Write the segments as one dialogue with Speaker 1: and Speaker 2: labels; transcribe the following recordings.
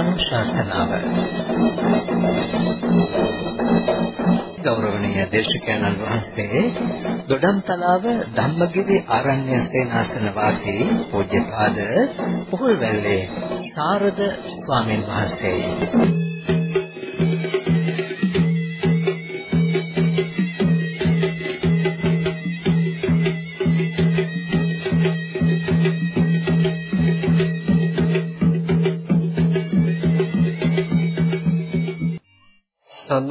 Speaker 1: ධර්මානුශාසනාව. ගෞරවනීය දේශකයන්න් වහන්සේ දොඩම්තලාව ධම්මගිරි ආරණ්‍ය සේනාසන වාසී පූජ්‍යපාද පොහොල්වැල්ලේ සාරද ස්වාමීන් වහන්සේයි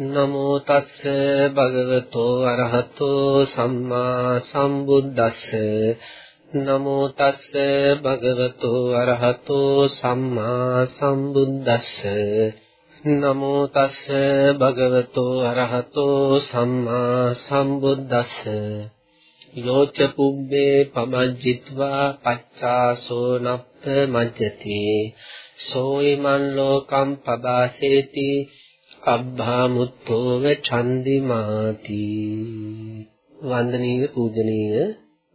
Speaker 2: නමෝ තස්ස භගවතෝ අරහතෝ සම්මා සම්බුද්දස්ස. නමෝ තස්ස භගවතෝ අරහතෝ සම්මා සම්බුද්දස්ස. නමෝ තස්ස භගවතෝ අරහතෝ සම්මා සම්බුද්දස්ස. යෝච පුබ්බේ පමජ්ජිත්වා පච්චාසෝ නප්ප මජ්ජති සෝයිමන් ලෝකම් පබාසේති. අබ්භාමුත්තෝව චන්දිමාති වන්දනීය පූජනීය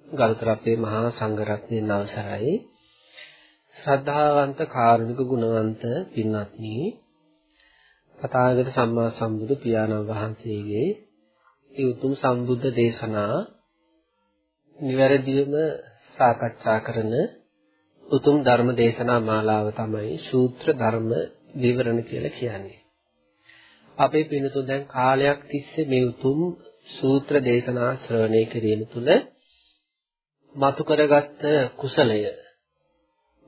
Speaker 2: ගල්තර අපේ මහා සංඝරත්නයන් අවසරයි ශ්‍රද්ධාවන්ත කාරුණික ගුණවන්ත පින්වත්නි පතාගත සම්මා සම්බුදු පියාණන් වහන්සේගේ ඒ උතුම් සම්බුද්ධ දේශනා නිවැරදිවම සාකච්ඡා කරන උතුම් ධර්ම දේශනා මාලාව තමයි සූත්‍ර ධර්ම විවරණ කියලා කියන්නේ. අපේ පිනතු දැන් කාලයක් තිස්සේ මේ උතුම් සූත්‍ර දේශනා ශ්‍රවණය කිරීම තුළ මතු කරගත්ත කුසලය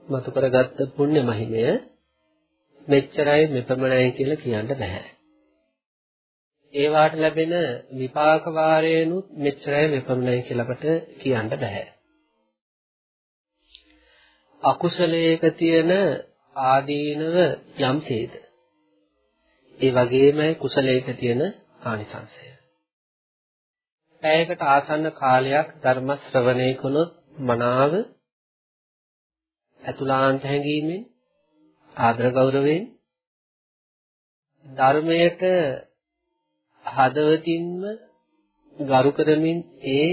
Speaker 2: මතු කරගත්ත පුණ්‍ය මහිමය මෙච්චරයි මෙපමණයි කියලා කියන්න බෑ. ඒ වාට ලැබෙන විපාක වාරයනුත් මෙච්චරයි මෙපමණයි කියලා අපට කියන්න බෑ. අකුසලයක තියෙන ආදීනව යම්සේද ඒ වගේමයි කුසලයක තියෙන ආනිසංසය. පැයකට ආසන්න කාලයක් ධර්ම ශ්‍රවණය කළොත් මනාව අතුලාන්ත හැඟීමෙන් ආදර ගෞරවයෙන් ධර්මයට හදවතින්ම ගරු කරමින් ඒ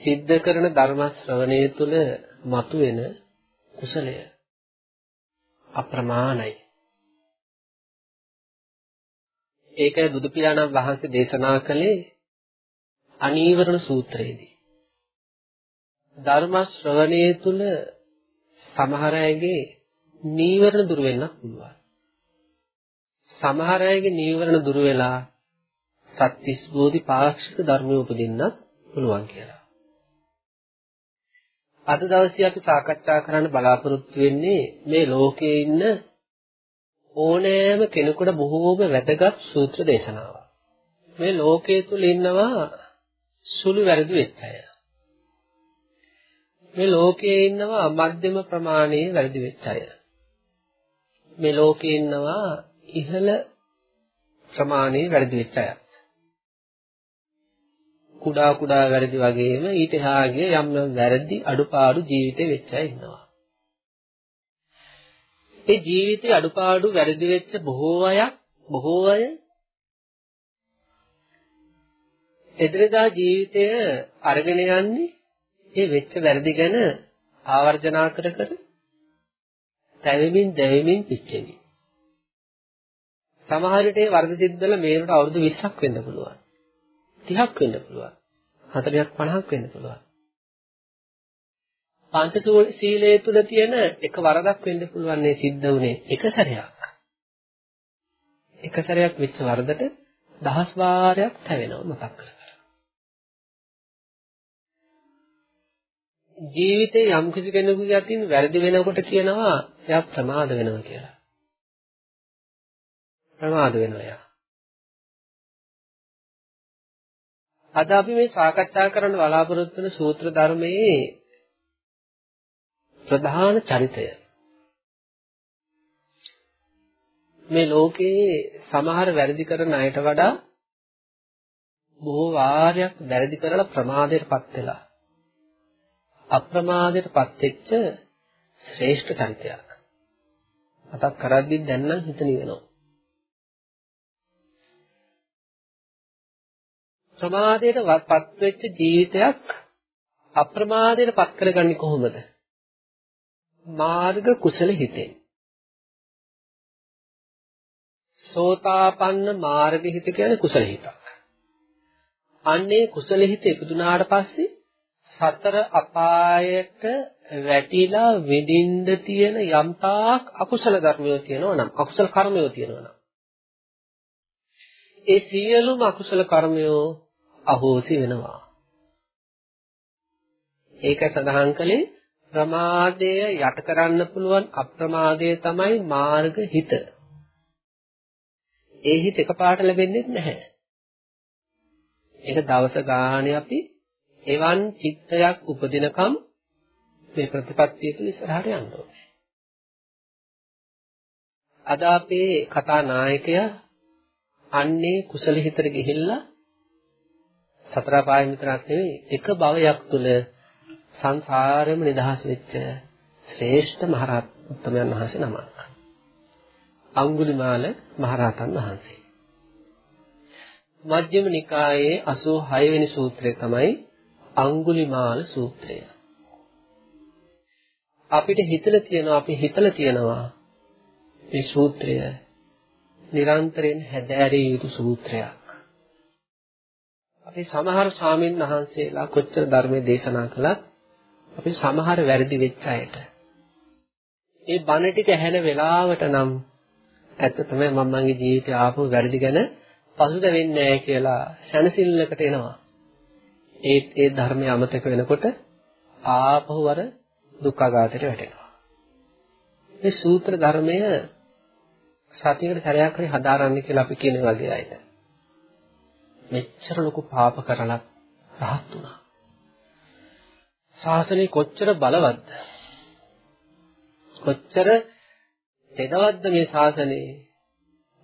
Speaker 2: සිද්ධ කරන ධර්ම ශ්‍රවණය තුළ මතුවෙන කුසලය අප්‍රමාණයි. ඒකයි බුදු පියාණන් වහන්සේ දේශනා කළේ අනීවරණ සූත්‍රයේදී. ධර්ම ශ්‍රවණය තුළ සමහර අයගේ නීවරණ දුර වෙන්නත් පුළුවන්. සමහර අයගේ නීවරණ දුර වෙලා සත්‍තිස් බෝධි පාක්ෂික ධර්මය උපදින්නත් පුළුවන් කියලා. අද දවසේ අපි සාකච්ඡා කරන්න බලාපොරොත්තු වෙන්නේ මේ ලෝකයේ ඉන්න ඕනෑම කෙනෙකුට බොහෝම වැදගත් සූත්‍ර දේශනාවක්. මේ ලෝකයේ තුල ඉන්නවා සුළු වැරදි වෙච්ච අය. මේ ලෝකයේ ඉන්නවා මධ්‍යම ප්‍රමාණයේ වැරදි වෙච්ච අය. මේ ලෝකයේ ඉන්නවා ඉහළ ප්‍රමාණයේ වැරදි වෙච්ච අය. කුඩා කුඩා වැරදි වගේම ඊට එහා ගිය යම් යම් වැරදි අඩුපාඩු ජීවිතේ වෙච්ච අය ඉන්නවා. ඒ ජීවිතේ අඩුපාඩු වැරදි වෙච්ච බොහෝ අය බොහෝ අය එදිනදා ජීවිතය අරගෙන යන්නේ ඒ වෙච්ච වැරදි ගැන ආවර්ජනා කර කර තැවෙමින් දැවෙමින් පිච්චෙමින් සමහර විට ඒ වර්ධ සිද්දල මේකට අවුරුදු 20ක් වෙන්න පුළුවන්. 30ක් වෙන්න පුළුවන්. 40ක් 50ක් වෙන්න පුළුවන්. පංච සීලයේ තුල තියෙන එක වරදක් වෙන්න පුළුවන් මේ සිද්ධ වුනේ එක සැරයක්. එක සැරයක් වෙච්ච වරදට දහස් වාරයක් තැවෙනවා මතක් කර කර ජීවිතේ යම් කිසි කෙනෙකුගේ අතින් වැරදි වෙනකොට කියනවා එයා ප්‍රමාද වෙනවා කියලා. ප්‍රමාද වෙනවා යා. අද අපි මේ සාකච්ඡා කරන්න බලාපොරොත්තු වෙන සූත්‍ර ධර්මයේ ප්‍රධාන චරිතය මේ ලෝකේ සමහර වැරදි කරන අයට වඩා බොහෝ වාරයක් වැරදි කරලා ප්‍රමාදයටපත් වෙලා අප්‍රමාදයටපත් වෙච්ච ශ්‍රේෂ්ඨ චරිතයක්. මතක් කරද්දි දැන් නම් හිත නිවෙනවා. ප්‍රමාදයටපත් වෙච්ච ජීවිතයක් අප්‍රමාදයටපත් කරගන්නේ කොහොමද? මාර්ග කුසල හිතෙන්. සෝතාපන්න මාර්ග හිත කියන්නේ කුසල හිතක්. අන්නේ කුසල හිත ඉපදුනාට පස්සේ සතර අපායට වැටිලා විඳින්න තියෙන යම්තාක් අකුසල ධර්මයෝ තියෙනවා නම් අකුසල කර්මයෝ තියෙනවා නම් ඒ සියලුම අකුසල කර්මයෝ අහෝසි වෙනවා. ඒක සඳහන් කළේ ප්‍රමාදය යට කරන්න පුළුවන් අප්‍රමාදය තමයි මාර්ග හිත. ඒ හිත එකපාරට ලැබෙන්නේ නැහැ. ඒක දවස ගානේ අපි එවන් චිත්තයක් උපදිනකම් මේ ප්‍රතිපත්තිය තුළ ඉස්සරහට යන්න ඕනේ. අද අපේ කතා නායකයා අන්නේ කුසල හිතට ගිහිල්ලා සතර පාය විතරක් නෙවෙයි එක භවයක් තුල සංසාරෙම නිදහස් වෙච්ච ශ්‍රේෂ්ඨ මහරහත් උත්තමයන් වහන්සේ නමක්. අඟුලිමාල මහරහතන් වහන්සේ. මජ්ක්‍ධිම නිකායේ 86 වෙනි සූත්‍රය තමයි අඟුලිමාල සූත්‍රය. අපිට හිතලා තියෙනවා අපි හිතලා තියෙනවා මේ සූත්‍රය නිරන්තරයෙන් හැදෑරිය යුතු සූත්‍රයක්. අපි සමහර ස්වාමීන් වහන්සේලා කොච්චර ධර්මයේ දේශනා කළත් අපි සමහර වැරදි වෙච්ච අයට ඒ බණ ටික ඇහෙන වෙලාවට නම් ඇත්ත තමයි මම මගේ ජීවිතේ ආපු වැරදි ගැන පසුතැවෙන්නේ නැහැ කියලා සැනසෙල්ලකට එනවා. ඒ ඒ ධර්මය අමතක වෙනකොට ආපහු අර දුක්ඛාගාතයට වැටෙනවා. මේ සූත්‍ර ධර්මය සතියකට සැරයක් හරි හදාරන්න කියලා අපි කියන වගේ අයට. මෙච්චර ලොකු පාප කරලා රහත් වුණා. ශාසනය කොච්චර බලවත්ද? කොච්චර තෙදවත්ද මේ ශාසනයේ?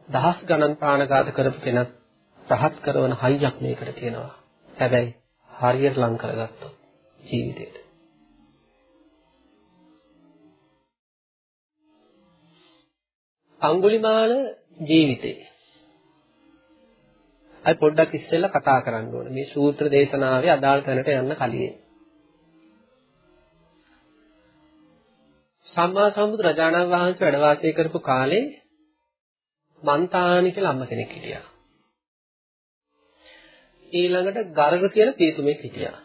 Speaker 2: දහස් ගණන් ප්‍රාණඝාත කරපු කෙනත් රහත් කරන හයියක් මේකට තියෙනවා. හැබැයි හරියට ලං කරගත්තොත් ජීවිතේට. අඟුලිමාල ජීවිතේ. අයි පොඩ්ඩක් ඉස්සෙල්ලා කතා කරන්න ඕනේ. මේ සූත්‍ර දේශනාවේ අදාළ තැනට යන්න කලින්. සම්මා සම්බුදු රජාණන් වහන්සේ වැඩ වාසය කරපු කාලේ මන්තානි කියලා අම්ම කෙනෙක් හිටියා. ඊළඟට ගර්ග කියලා පියතුමෙක් හිටියා.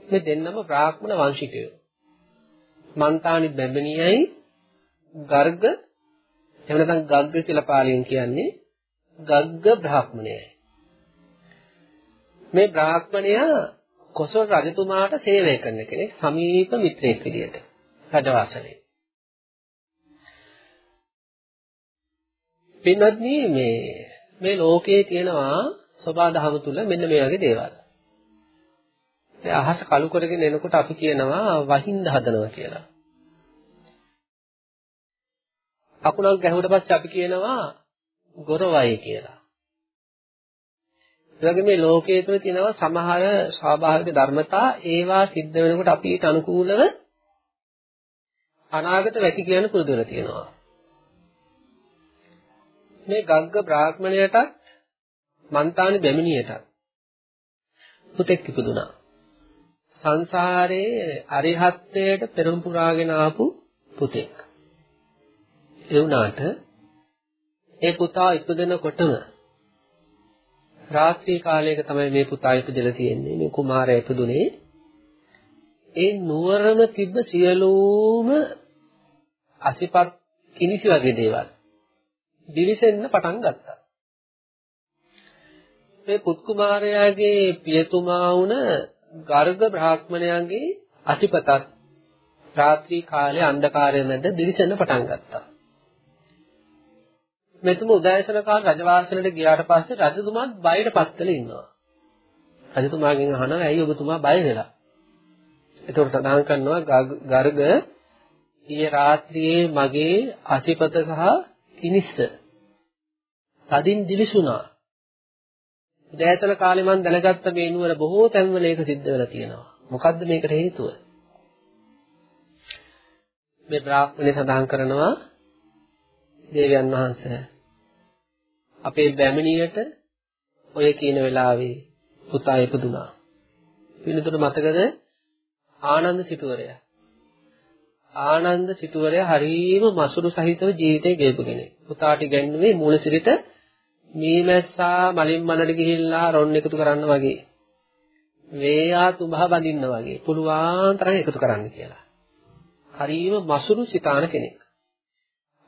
Speaker 2: මේ දෙන්නම බ්‍රාහ්මණ වංශිකයෝ. මන්තානි බැබණියයි ගර්ග එහෙම නැත්නම් ගග්ග කියලා පාලියෙන් කියන්නේ ගග්ග බ්‍රාහ්මණයයි. මේ බ්‍රාහ්මණයා කොසල් රජතුමාට සේවය කරන කෙනෙක් සමීප මිත්‍රයෙක් විදියට රජවාසලේ. පින්වත්නි මේ මේ ලෝකයේ තියෙනවා සබා දහම තුල මෙන්න මේ වගේ දේවල්. ඒ අහස කළු කරගෙන එනකොට අපි කියනවා වහින්ද හදනවා කියලා. අකුණක් ගැහුවට පස්සේ අපි කියනවා ගොරවයි කියලා. ඒ වගේ මේ ලෝකයේ තුල තියෙනවා සමහර ස්වාභාවික ධර්මතා ඒවා සිද්ධ වෙනකොට අපි ඊට අනුකූලව අනාගත වැකි කියන පුරුදු වෙලා තියෙනවා. මේ ගග්ග බ්‍රාහ්මණයටත් මන්තානි බැමිණියටත් පුතෙක් ඉපදුනා. සංසාරයේ අරිහත්ත්වයට පෙරම් පුරාගෙන ආපු පුතෙක්. ඒ වුණාට ඒ පුතා ඉපදෙනකොටම රාත්‍රී කාලයක තමයි මේ පුතා ඉපදලා තියෙන්නේ මේ කුමාරයා ඉපදුනේ ඒ නුවරම තිබ්බ සියලුම අසිපත් කිනිසි වගේ දේවල් දිවිසෙන්න පටන් ගත්තා. මේ පුත් කුමාරයාගේ පියතුමා වුණ ගර්ග බ්‍රාහ්මණයාගේ අසිපතත් රාත්‍රී කාලයේ අන්ධකාරය මැද දිවිසෙන්න පටන් ගත්තා. මෙතුම උදෑසන කාලේ රජවාසලට ගියාට පස්සේ රජතුමාත් බයටපත් වෙලා ඉන්නවා. රජතුමාගෙන් අහනවා ඇයි ඔබතුමා බය වෙලා? ඒතකොට සඳහන් කරනවා ගර්ග ඊයේ රාත්‍රියේ මගේ අසිපත සහ කිනිස්ස තදින් දිලිසුණා. දැයතන කාලේ මම දැනගත්ත මේ නුවර බොහෝ තැන්වල ඒක සිද්ධ වෙලා තියෙනවා. මොකද්ද මේකට හේතුව? මේ බ්‍රාහ්මණය සඳහන් කරනවා දේවයන් වහන්සේ අපේ බැමිණියට ඔය කියන වෙලාවේ පුතා ඉපදුනා. පිළිතුරු මතකද? ආනන්ද සිටුවරයා. ආනන්ද සිටුවරයා හරීම මසුරු සහිතව ජීවිතේ ගෙවපු කෙනෙක්. පුතාට ඉගැන්නුවේ මූලසිරිත මීමැස්සා මලින් මනට ගිහිල්ලා රොන් එකතු කරන්න වගේ. වේයා තුඹහ බඳින්න වගේ. පුළුවන් තරම් එකතු කරන්න කියලා. හරීම මසුරු සිතාන කෙනෙක්.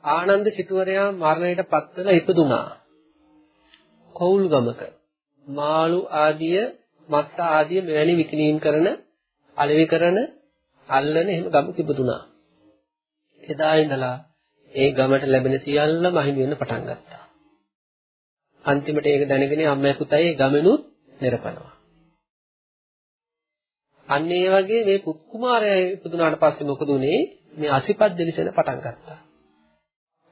Speaker 2: ආනන්ද සිටුවරයා මරණයට පත්වලා ඉපදුනා. කවුල් ගමක මාළු ආදිය මත්ස ආදිය මෙවැනි විකිණීම් කරන අලෙවි කරන අල්ලන එහෙම ගමක ඉපදුනා. එදා ඉඳලා ඒ ගමට ලැබෙන සියල්ලම අහිමි වෙන්න පටන් ගත්තා. අන්තිමට ඒක දැනගෙන අම්මයි පුතයි ගමනුත් නිරපනවා. අන්න ඒ වගේ මේ පුත් කුමාරයා ඉපදුනාට පස්සේ මොකද උනේ? මේ අසිපත් දෙලිසෙන පටන් ගත්තා.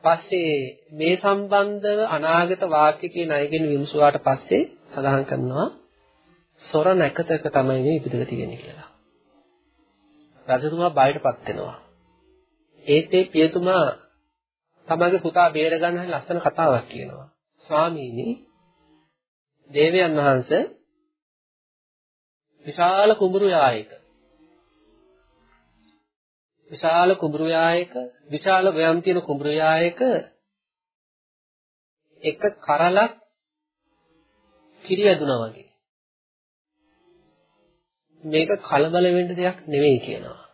Speaker 2: පස්සේ මේ සම්බන්ධව අනාගත වාක්‍ය කියන අයගෙන් විමසුවාට පස්සේ සඳහන් කරනවා සොර නැකතක තමයි මේ ඉපදලා තියෙන්නේ කියලා. රජතුමා බයටපත් වෙනවා. ඒත් ඒ පියතුමා තමගේ පුතා බේර ගන්න ලස්සන කතාවක් කියනවා. ස්වාමීනි දේවයන් වහන්සේ විශාල කුඹුරු යායක. විශාල කුඹුරු යායක විශාල වයම් තියෙන කුඹුරු යායක එක කරලක් කිරි ඇදුනා වගේ. මේක කලබල වෙන්න දෙයක් නෙවෙයි කියනවා.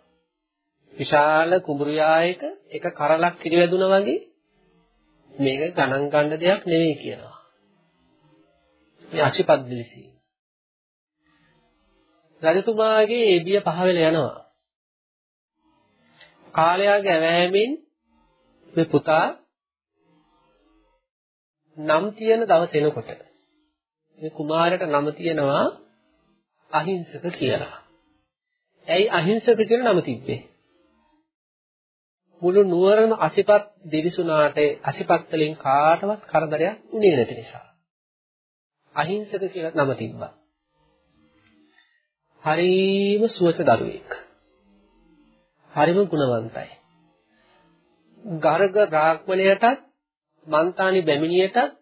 Speaker 2: විශාල කුඹුරු යායක එක කරලක් කිරි ඇදුනා වගේ මේක ගණන් ගන්න දෙයක් නෙවෙයි කියනවා මේ අචිපද්දිලිසී රජතුමාගේ ඒ බිය පහ වෙලා යනවා. කාලයාගේ ඇවෑමෙන් මේ පුතා නම් තියෙන දවස් එනකොට මේ කුමාරට නම තියෙනවා අහිංසක කියලා. ඇයි අහිංසක කියලා නම තිබ්බේ? මුළු නුවරම අසිපත් දිවිසුනාට අසිපත් වලින් කාටවත් කරදරයක් උනේ නැති නිසා. අහිංසක කියලා නම තිබ්බා. හරීම සුවච දරුවෙක්. හරිම ගුණවන්තයි. ගර්ග බ්‍රාහ්මණයටත් මන්තානි බැමිණියටත්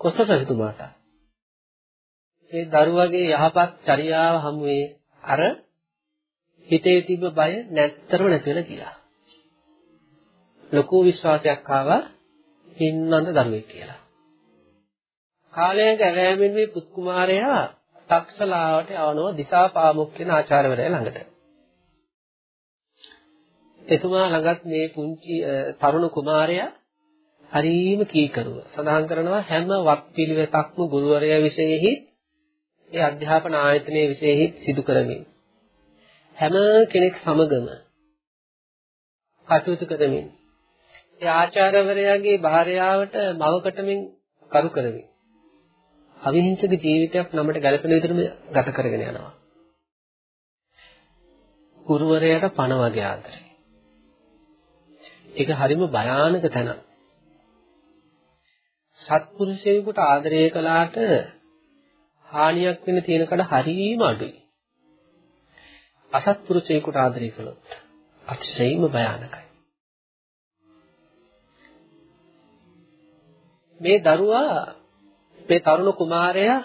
Speaker 2: කොසල් රජතුමාට ඒ දරුවගේ යහපත් චර්යාව හමුවේ අර හිතේ තිබ්බ බය නැත්තරම නැති වෙලා ගියා. ලොකු විශ්වාසයක් ආවා හින්නන්ද දරුවෙක් කියලා. කාලයක ඇරෑමෙන් මේ පුත් කුමාරයා තක්ෂලාවට යවනවා දිසාපාමුක් කියන ආචාර්යවරයා ළඟට. එතුමා ළඟත් මේ පුංචි තරුණ කුමාරයා හරීම කීකරුව. සඳහන් කරනවා හැම වත් පිළිවෙතක්ම ගුරුවරයා විශේෂෙහි ඒ අධ්‍යාපන ආයතනයේ විශේෂෙහි සිදු කරමින් හැම කෙනෙක් සමගම කටයුතු කරමින් ඒ ආචාර්යවරයාගේ භාර්යාවට මවකටමින් කරු කරමින් අවිහිංසක ජීවිතයක් නමට ගැලපෙන විදිහටම ගත කරගෙන යනවා. ගුරුවරයාට පණ වගේ ආදරේ. ඒක හරිම භයානක තැනක්. සත්පුරුෂයෙකුට ආදරය කළාට හානියක් වෙන තියෙන කඩ හරීම අඩුයි. අසත්පුරුෂයෙකුට ආදරය කළොත් අතිශයින්ම භයානකයි. මේ දරුවා මේ තරුණ කුමාරයා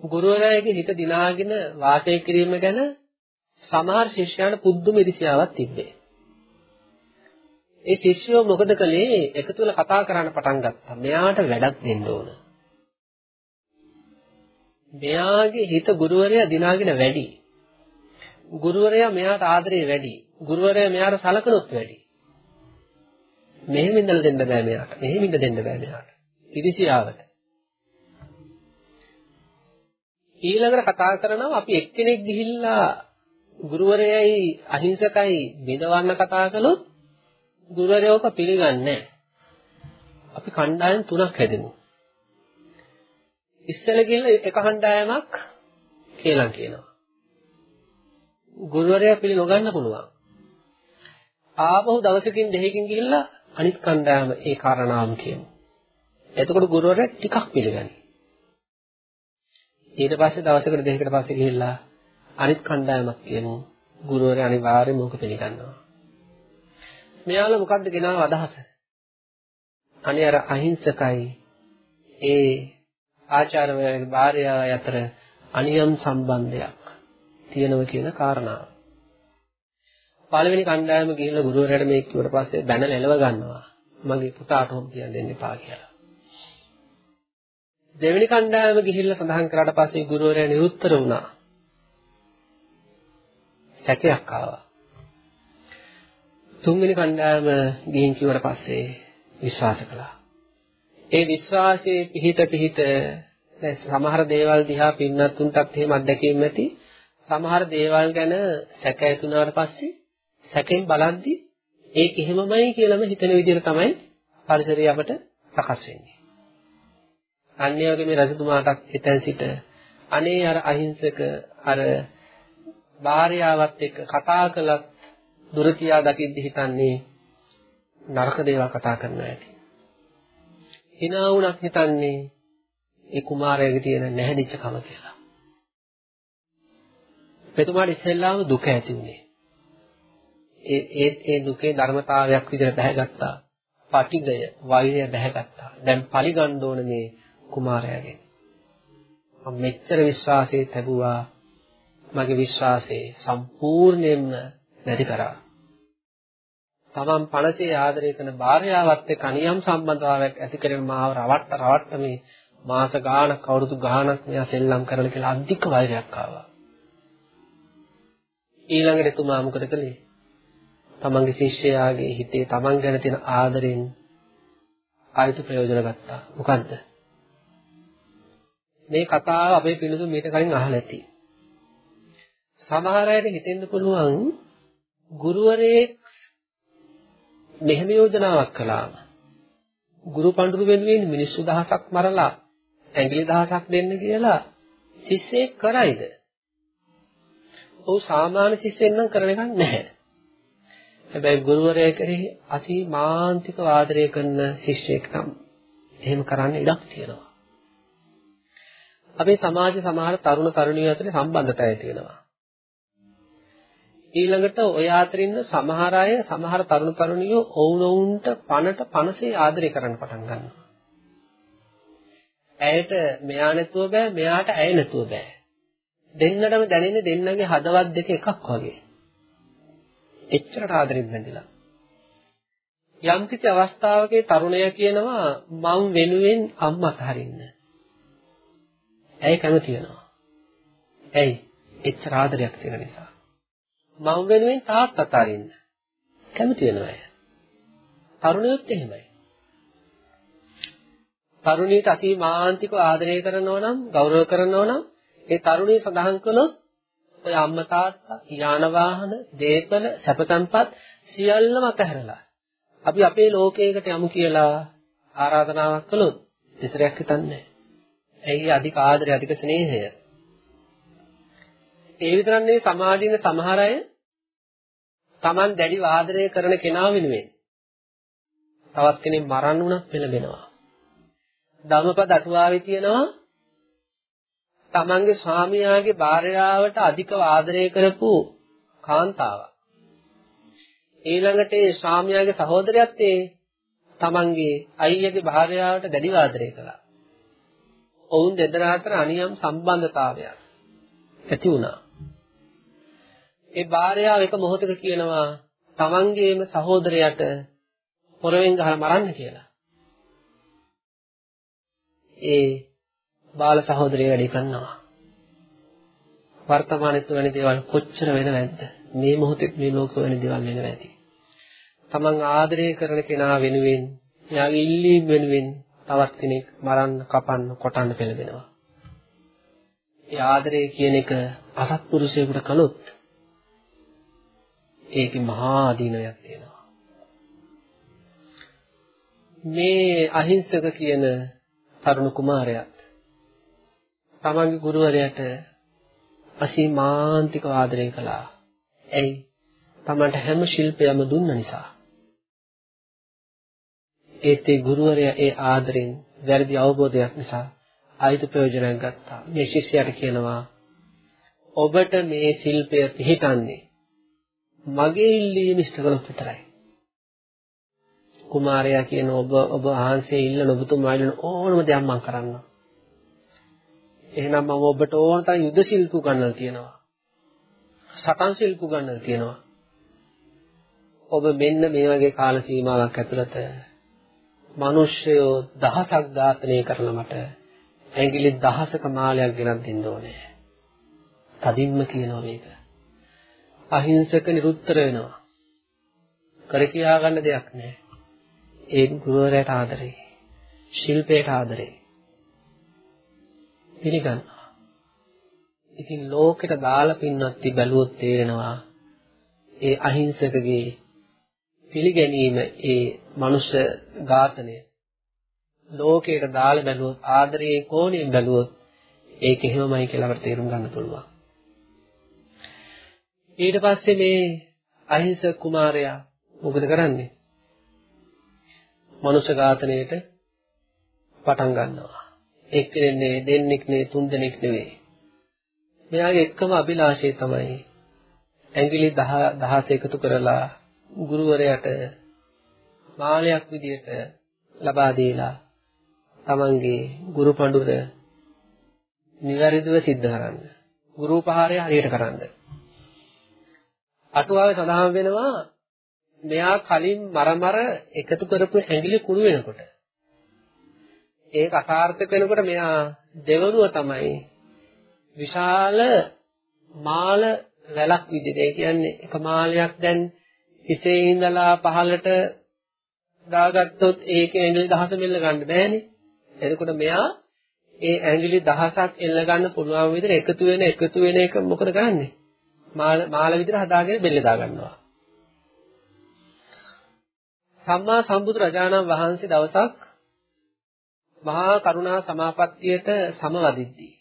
Speaker 2: ගුරුවරයාගේ හිත දිනාගෙන වාසය කිරීම ගැන සමහර ශිෂ්‍යයන්ට පුදුම ඉරිසියාවක් තිබ්බේ. ඒ ශිෂ්‍යයෝ මොකද කළේ? එකතු වෙලා කතා කරන්න පටන් ගත්තා. මෙයාට වැඩක් දෙන්න ඕන. මෙයාගේ හිත ගුරුවරයා දිනාගෙන වැඩි. ගුරුවරයා මෙයාට ආදරේ වැඩි. ගුරුවරයා මෙයාට සලකනොත් වැඩි. මෙහෙම ඉඳලා දෙන්න බෑ මෙයාට. මෙහෙම ඉඳ දෙන්න බෑ මෙයාට. ඉරිසියාවට. ඊළඟට කතා කරනවා අපි එක්කෙනෙක් ගිහිල්ලා ගුරුවරයයි අහිංසකයි බෙදවන්න කතා කළොත් ගුරුවරයෝක පිළිගන්නේ අපි කණ්ඩායම් තුනක් හැදෙමු. ඉස්සෙල්ලා ගිහිල්ලා එක කණ්ඩායමක් කියලා කියනවා. ගුරුවරයා පිළි නොගන්න පුළුවන්. ආපහු දවසකින් දෙකකින් ගිහිල්ලා අනිත් කණ්ඩායම ඒ කාරණාවම කියමු. එතකොට ගුරුවරයා ටිකක් පිළිගනි. ඊට පස්සේ දවසකට දෙකකට පස්සේ ගිහිල්ලා අනිත් කණ්ඩායමක් කියමු ගුරුවරයා අනිවාර්යයෙන්ම ඕක පිළිගන්නවා. මෙයාලා මොකද්ද ගෙනාව අදහස? අනේ අර අහිංසකයි ඒ ආචාර්යවරයාගේ භාර්යාව අතර අනියම් සම්බන්ධයක් තියෙනවා කියන කාරණාව. පළවෙනි කණ්ඩායම ගිහිල්ලා ගුරුවරයාට මේක කිව්වට පස්සේ බැනලා එලව ගන්නවා. මගේ පුතාට හොම් කියන්න දෙන්න එපා කියලා. දෙවෙනි කණ්ඩායම ගිහිල්ලා සඳහන් කරාට පස්සේ ගුරුවරයා නිරුත්තර වුණා. සැකයක් ආවා. තුන්වෙනි කණ්ඩායම ගිහින් කිව්වට පස්සේ විශ්වාස කළා. ඒ විශ්වාසයේ පිහිට පිහිට දැන් සමහර දේවල් දිහා පින්නත් උන්ටත් එහෙම අත්දැකීම් ඇති. සමහර දේවල් ගැන සැක ඇතුණාට පස්සේ සැකෙන් බලද්දි ඒක එහෙමමයි කියලාම හිතන විදිහට තමයි පරිසරය අපට සකස් වෙන්නේ. අන්නේ වගේ මේ රජතුමාටත් එතෙන් සිට අනේ අර අහිංසක අර භාර්යාවත් එක්ක කතා කළත් දුර තියා දකිද්දි හිතන්නේ නරක දේවල් කතා කරනවා ඇති. hina වුණත් හිතන්නේ ඒ කුමාරයාගේ තියෙන නැහැදිච්ච කම කියලා. මෙතුමාට ඉස්සෙල්ලාම දුක ඇති වුණේ. ඒ ඒ ඒ දුකේ ධර්මතාවයක් විදිහට බැහැගත්තා. පටිගය, වෛරය බැහැගත්තා. දැන් පරිගන්න ඕන මේ කුමාරයාගෙන්. මම මෙච්චර විශ්වාසයේ තිබුවා මගේ විශ්වාසය සම්පූර්ණයෙන්ම නැති කරා. තමන් පළසේ ආදරය කරන භාර්යාවත් එක්ක අනියම් සම්බන්ධතාවයක් ඇති කරගෙන මාව රවට්ට රවට්ට මේ මාස ගාණක් අවුරුදු ගාණක් මෙයා සෙල්ලම් කරලා කියලා අධික වෛරයක් ආවා. ඊළඟට එතුමා මොකද කළේ? තමන්ගේ ශිෂ්‍යයාගේ හිතේ තමන් ගැන තියෙන ආදරෙන් ආයුධ ප්‍රයෝජන ගත්තා. මොකද්ද? මේ කතාව අපේ පිළිතුරු මීට කලින් අහලා ඇති. සමහර අයට හිතෙන්න පුළුවන් ගුරුවරයෙක් මෙහෙම යෝජනාවක් කළාම ගුරු පඬුරු වෙනුවෙන් මිනිස්සු දහසක් මරලා ඇඟිලි දහසක් දෙන්න කියලා ශිෂ්‍යෙක් කරයිද? ඔව් සාමාන්‍ය ශිෂ්‍යෙක් නම් කරන එකක් නැහැ. හැබැයි ගුරුවරයා කෙරෙහි අසීමාන්තික ආදරය කරන ශිෂ්‍යෙක් නම් එහෙම කරන්න ඉඩක් තියෙනවා. අපේ සමාජයේ සමහර තරුණ තරුණියෝ අතර සම්බන්ධතාවය තියෙනවා. ඊළඟට ඔය අතරින් ඉන්න සමහර අය සමහර තරුණ තරුණියෝ ඔවුනොවුන්ට පණට පණසේ ආදරය කරන්න පටන් ගන්නවා. ඇයට මෙයා නැතුව බෑ මෙයාට ඇය නැතුව බෑ. දෙන්නටම දැනෙන්නේ දෙන්නගේ හදවත් දෙක එකක් වගේ. එච්චරට ආදරෙන් බැඳිලා. යම් කිසි අවස්ථාවකේ තරුණයා කියනවා මම වෙනුවෙන් අම්මා අතහරින්න. ඇයි කැමති වෙනවා? ඇයි? එච්චර ආදරයක් තියෙන නිසා. මම වෙනුවෙන් තාත්තා අතරින්න කැමති වෙනවා අය. තරුණයොත් එහෙමයි. තරුණීට අතිමාන්තිකව ආදරය කරනවා නම් ගෞරව කරනවා නම් ඒ තරුණිය සඳහන් කළොත් ඔය අම්මා තාත්තා යාන වාහන දීපල සැපසම්පත් සියල්ලම අතහැරලා අපි අපේ ලෝකයකට යමු කියලා ආරාධනාවක් කළොත් විතරයක් හිතන්නේ. ඇයි අධික ආදරය අධික ස්නේහය ඒ විතරක් නෙවෙයි සමාජයේ සමහර අය Taman දැඩි ආදරය කරන කෙනා වෙනුවෙන් තවත් කෙනෙක් මරන්න උනත් පෙළඹෙනවා. ධර්මපද අටුවාවේ තියෙනවා තමන්ගේ ස්වාමියාගේ භාර්යාවට අධිකව ආදරය කරපු කාන්තාවක්. ඊළඟට ඒ ස්වාමියාගේ සහෝදරයත් ඒ තමන්ගේ අයියාගේ භාර්යාවට දැඩිව ආදරය කළා. ඔවුන් දෙදෙනා අතර අනියම් සම්බන්ධතාවයක් ඇති වුණා. ඒ භාර්යාව එක මොහොතක කියනවා තමන්ගේම සහෝදරයට පොරවෙන් ගහලා මරන්න කියලා. ඒ බාල සහෝදරය වැඩි කරනවා. වර්තමානයේ වෙන දේවල් කොච්චර වෙනවද නැද්ද? මේ මොහොතේ මේ ලෝකෙ වෙන දේවල් වෙනව ඇති. තමන් ආදරය කරන කෙනා වෙනුවෙන්, එයාගේ ඉල්ලීම් වෙනුවෙන් තවත් කෙනෙක් මරන්න, කපන්න, කොටන්න පෙළඹෙනවා. ඒ ආදරය කියන එක අසත්පුරුෂයෙකුට කළොත් ඒකේ මහා අදීනයක් තියෙනවා. මේ අහිංසක කියන තරුණ කුමාරයාත් තමන්ගේ ගුරුවරයාට අසීමාන්තික ආදරය කළා. ඇයි? තමන්ට හැම ශිල්පයක්ම දුන්න නිසා. ඒත් ඒ ගුරුවරයා ඒ ආදරෙන් වැරදි අවබෝධයක් නිසා ආයත ප්‍රයෝජනයක් ගත්තා. මේ ශිෂ්‍යයාට කියනවා ඔබට මේ ශිල්පය පිළිටන්නේ මගේ ඉල්ලීම ඉෂ්ට කළොත් විතරයි. කුමාරයා කියන ඔබ ඔබ ආහන්සේ ඉල්ලන ඔබතුමා ඉල්ලන ඕනම දෙයක් මම කරන්නම්. එහෙනම් මම ඔබට ඕන තරම් යුද ශිල්ප උගන්වලා තියෙනවා. සටන් ශිල්ප උගන්වලා තියෙනවා. ඔබ මෙන්න මේ වගේ කාල සීමාවක් ඇතුළත මිනිස්සයෝ දහසක් ඝාතනය කරලා මට ඇඟිලි දහසක මාලයක් ගෙනත් දෙන්න ඕනේ. තදින්ම කියනවා මේක. අහිංසක නිරුත්තර වෙනවා. කර කියා ගන්න දෙයක් නැහැ. ඒ ගුරුවරයාට ආදරේ. ශිල්පයට ආදරේ. පිළිගන්නවා. ඉතින් ලෝකෙට දාලා පින්නත් බැලුවොත් තේරෙනවා ඒ අහිංසකගේ පිළිගැනීම ඒ මනුෂ්‍ය ඝාතනය ලෝකයට දාලා බැලුවොත් ආදරයේ කෝණයෙන් බැලුවොත් ඒක එහෙමමයි කියලා අපිට තේරුම් ගන්න පුළුවන්. ඊට පස්සේ මේ අහිංසක කුමාරයා මොකද කරන්නේ? මනුෂ්‍ය ඝාතනයට පටන් ගන්නවා. එක්කෙනෙක් නෙවෙයි, දෙන්නෙක් නෙවෙයි, තුන් දෙනෙක් නෙවෙයි. මෙයාගේ එකම අභිලාෂය තමයි ඇඟිලි 10 10 එකතු කරලා ගුරුවරයාට මාලයක් විදියට ලබා දීලා තමන්ගේ ගුරු පඬුර නිවැරදිව සිද්ධ කරන්න. ගුරු උපහාරය හරියට කරන්න. අටුවාවේ සඳහන් වෙනවා මෙයා කලින් මරමර එකතු කරපු ඇඟිලි කුණු වෙනකොට ඒක අසාර්ථක වෙනකොට මෙයා දෙවනුව තමයි විශාල මාල වැලක් විදිහට ඒ කියන්නේ එක මාලයක් දැන් හිසේ ඉඳලා පහළට දාගත්තොත් ඒකේ ඇඟිලි දහස මෙල්ල ගන්න බෑනේ. එතකොට මෙයා ඒ ඇඟිලි දහසක් එල්ල ගන්න පුළුවන් විදිහට එකතු වෙන එකතු වෙන එක මොකද කරන්නේ? මාල මාල විදිහට හදාගෙන බෙල්ල දා ගන්නවා. සම්මා සම්බුදු රජාණන් වහන්සේ දවසක් මහා කරුණා සමාපත්තියට සමවදිද්දී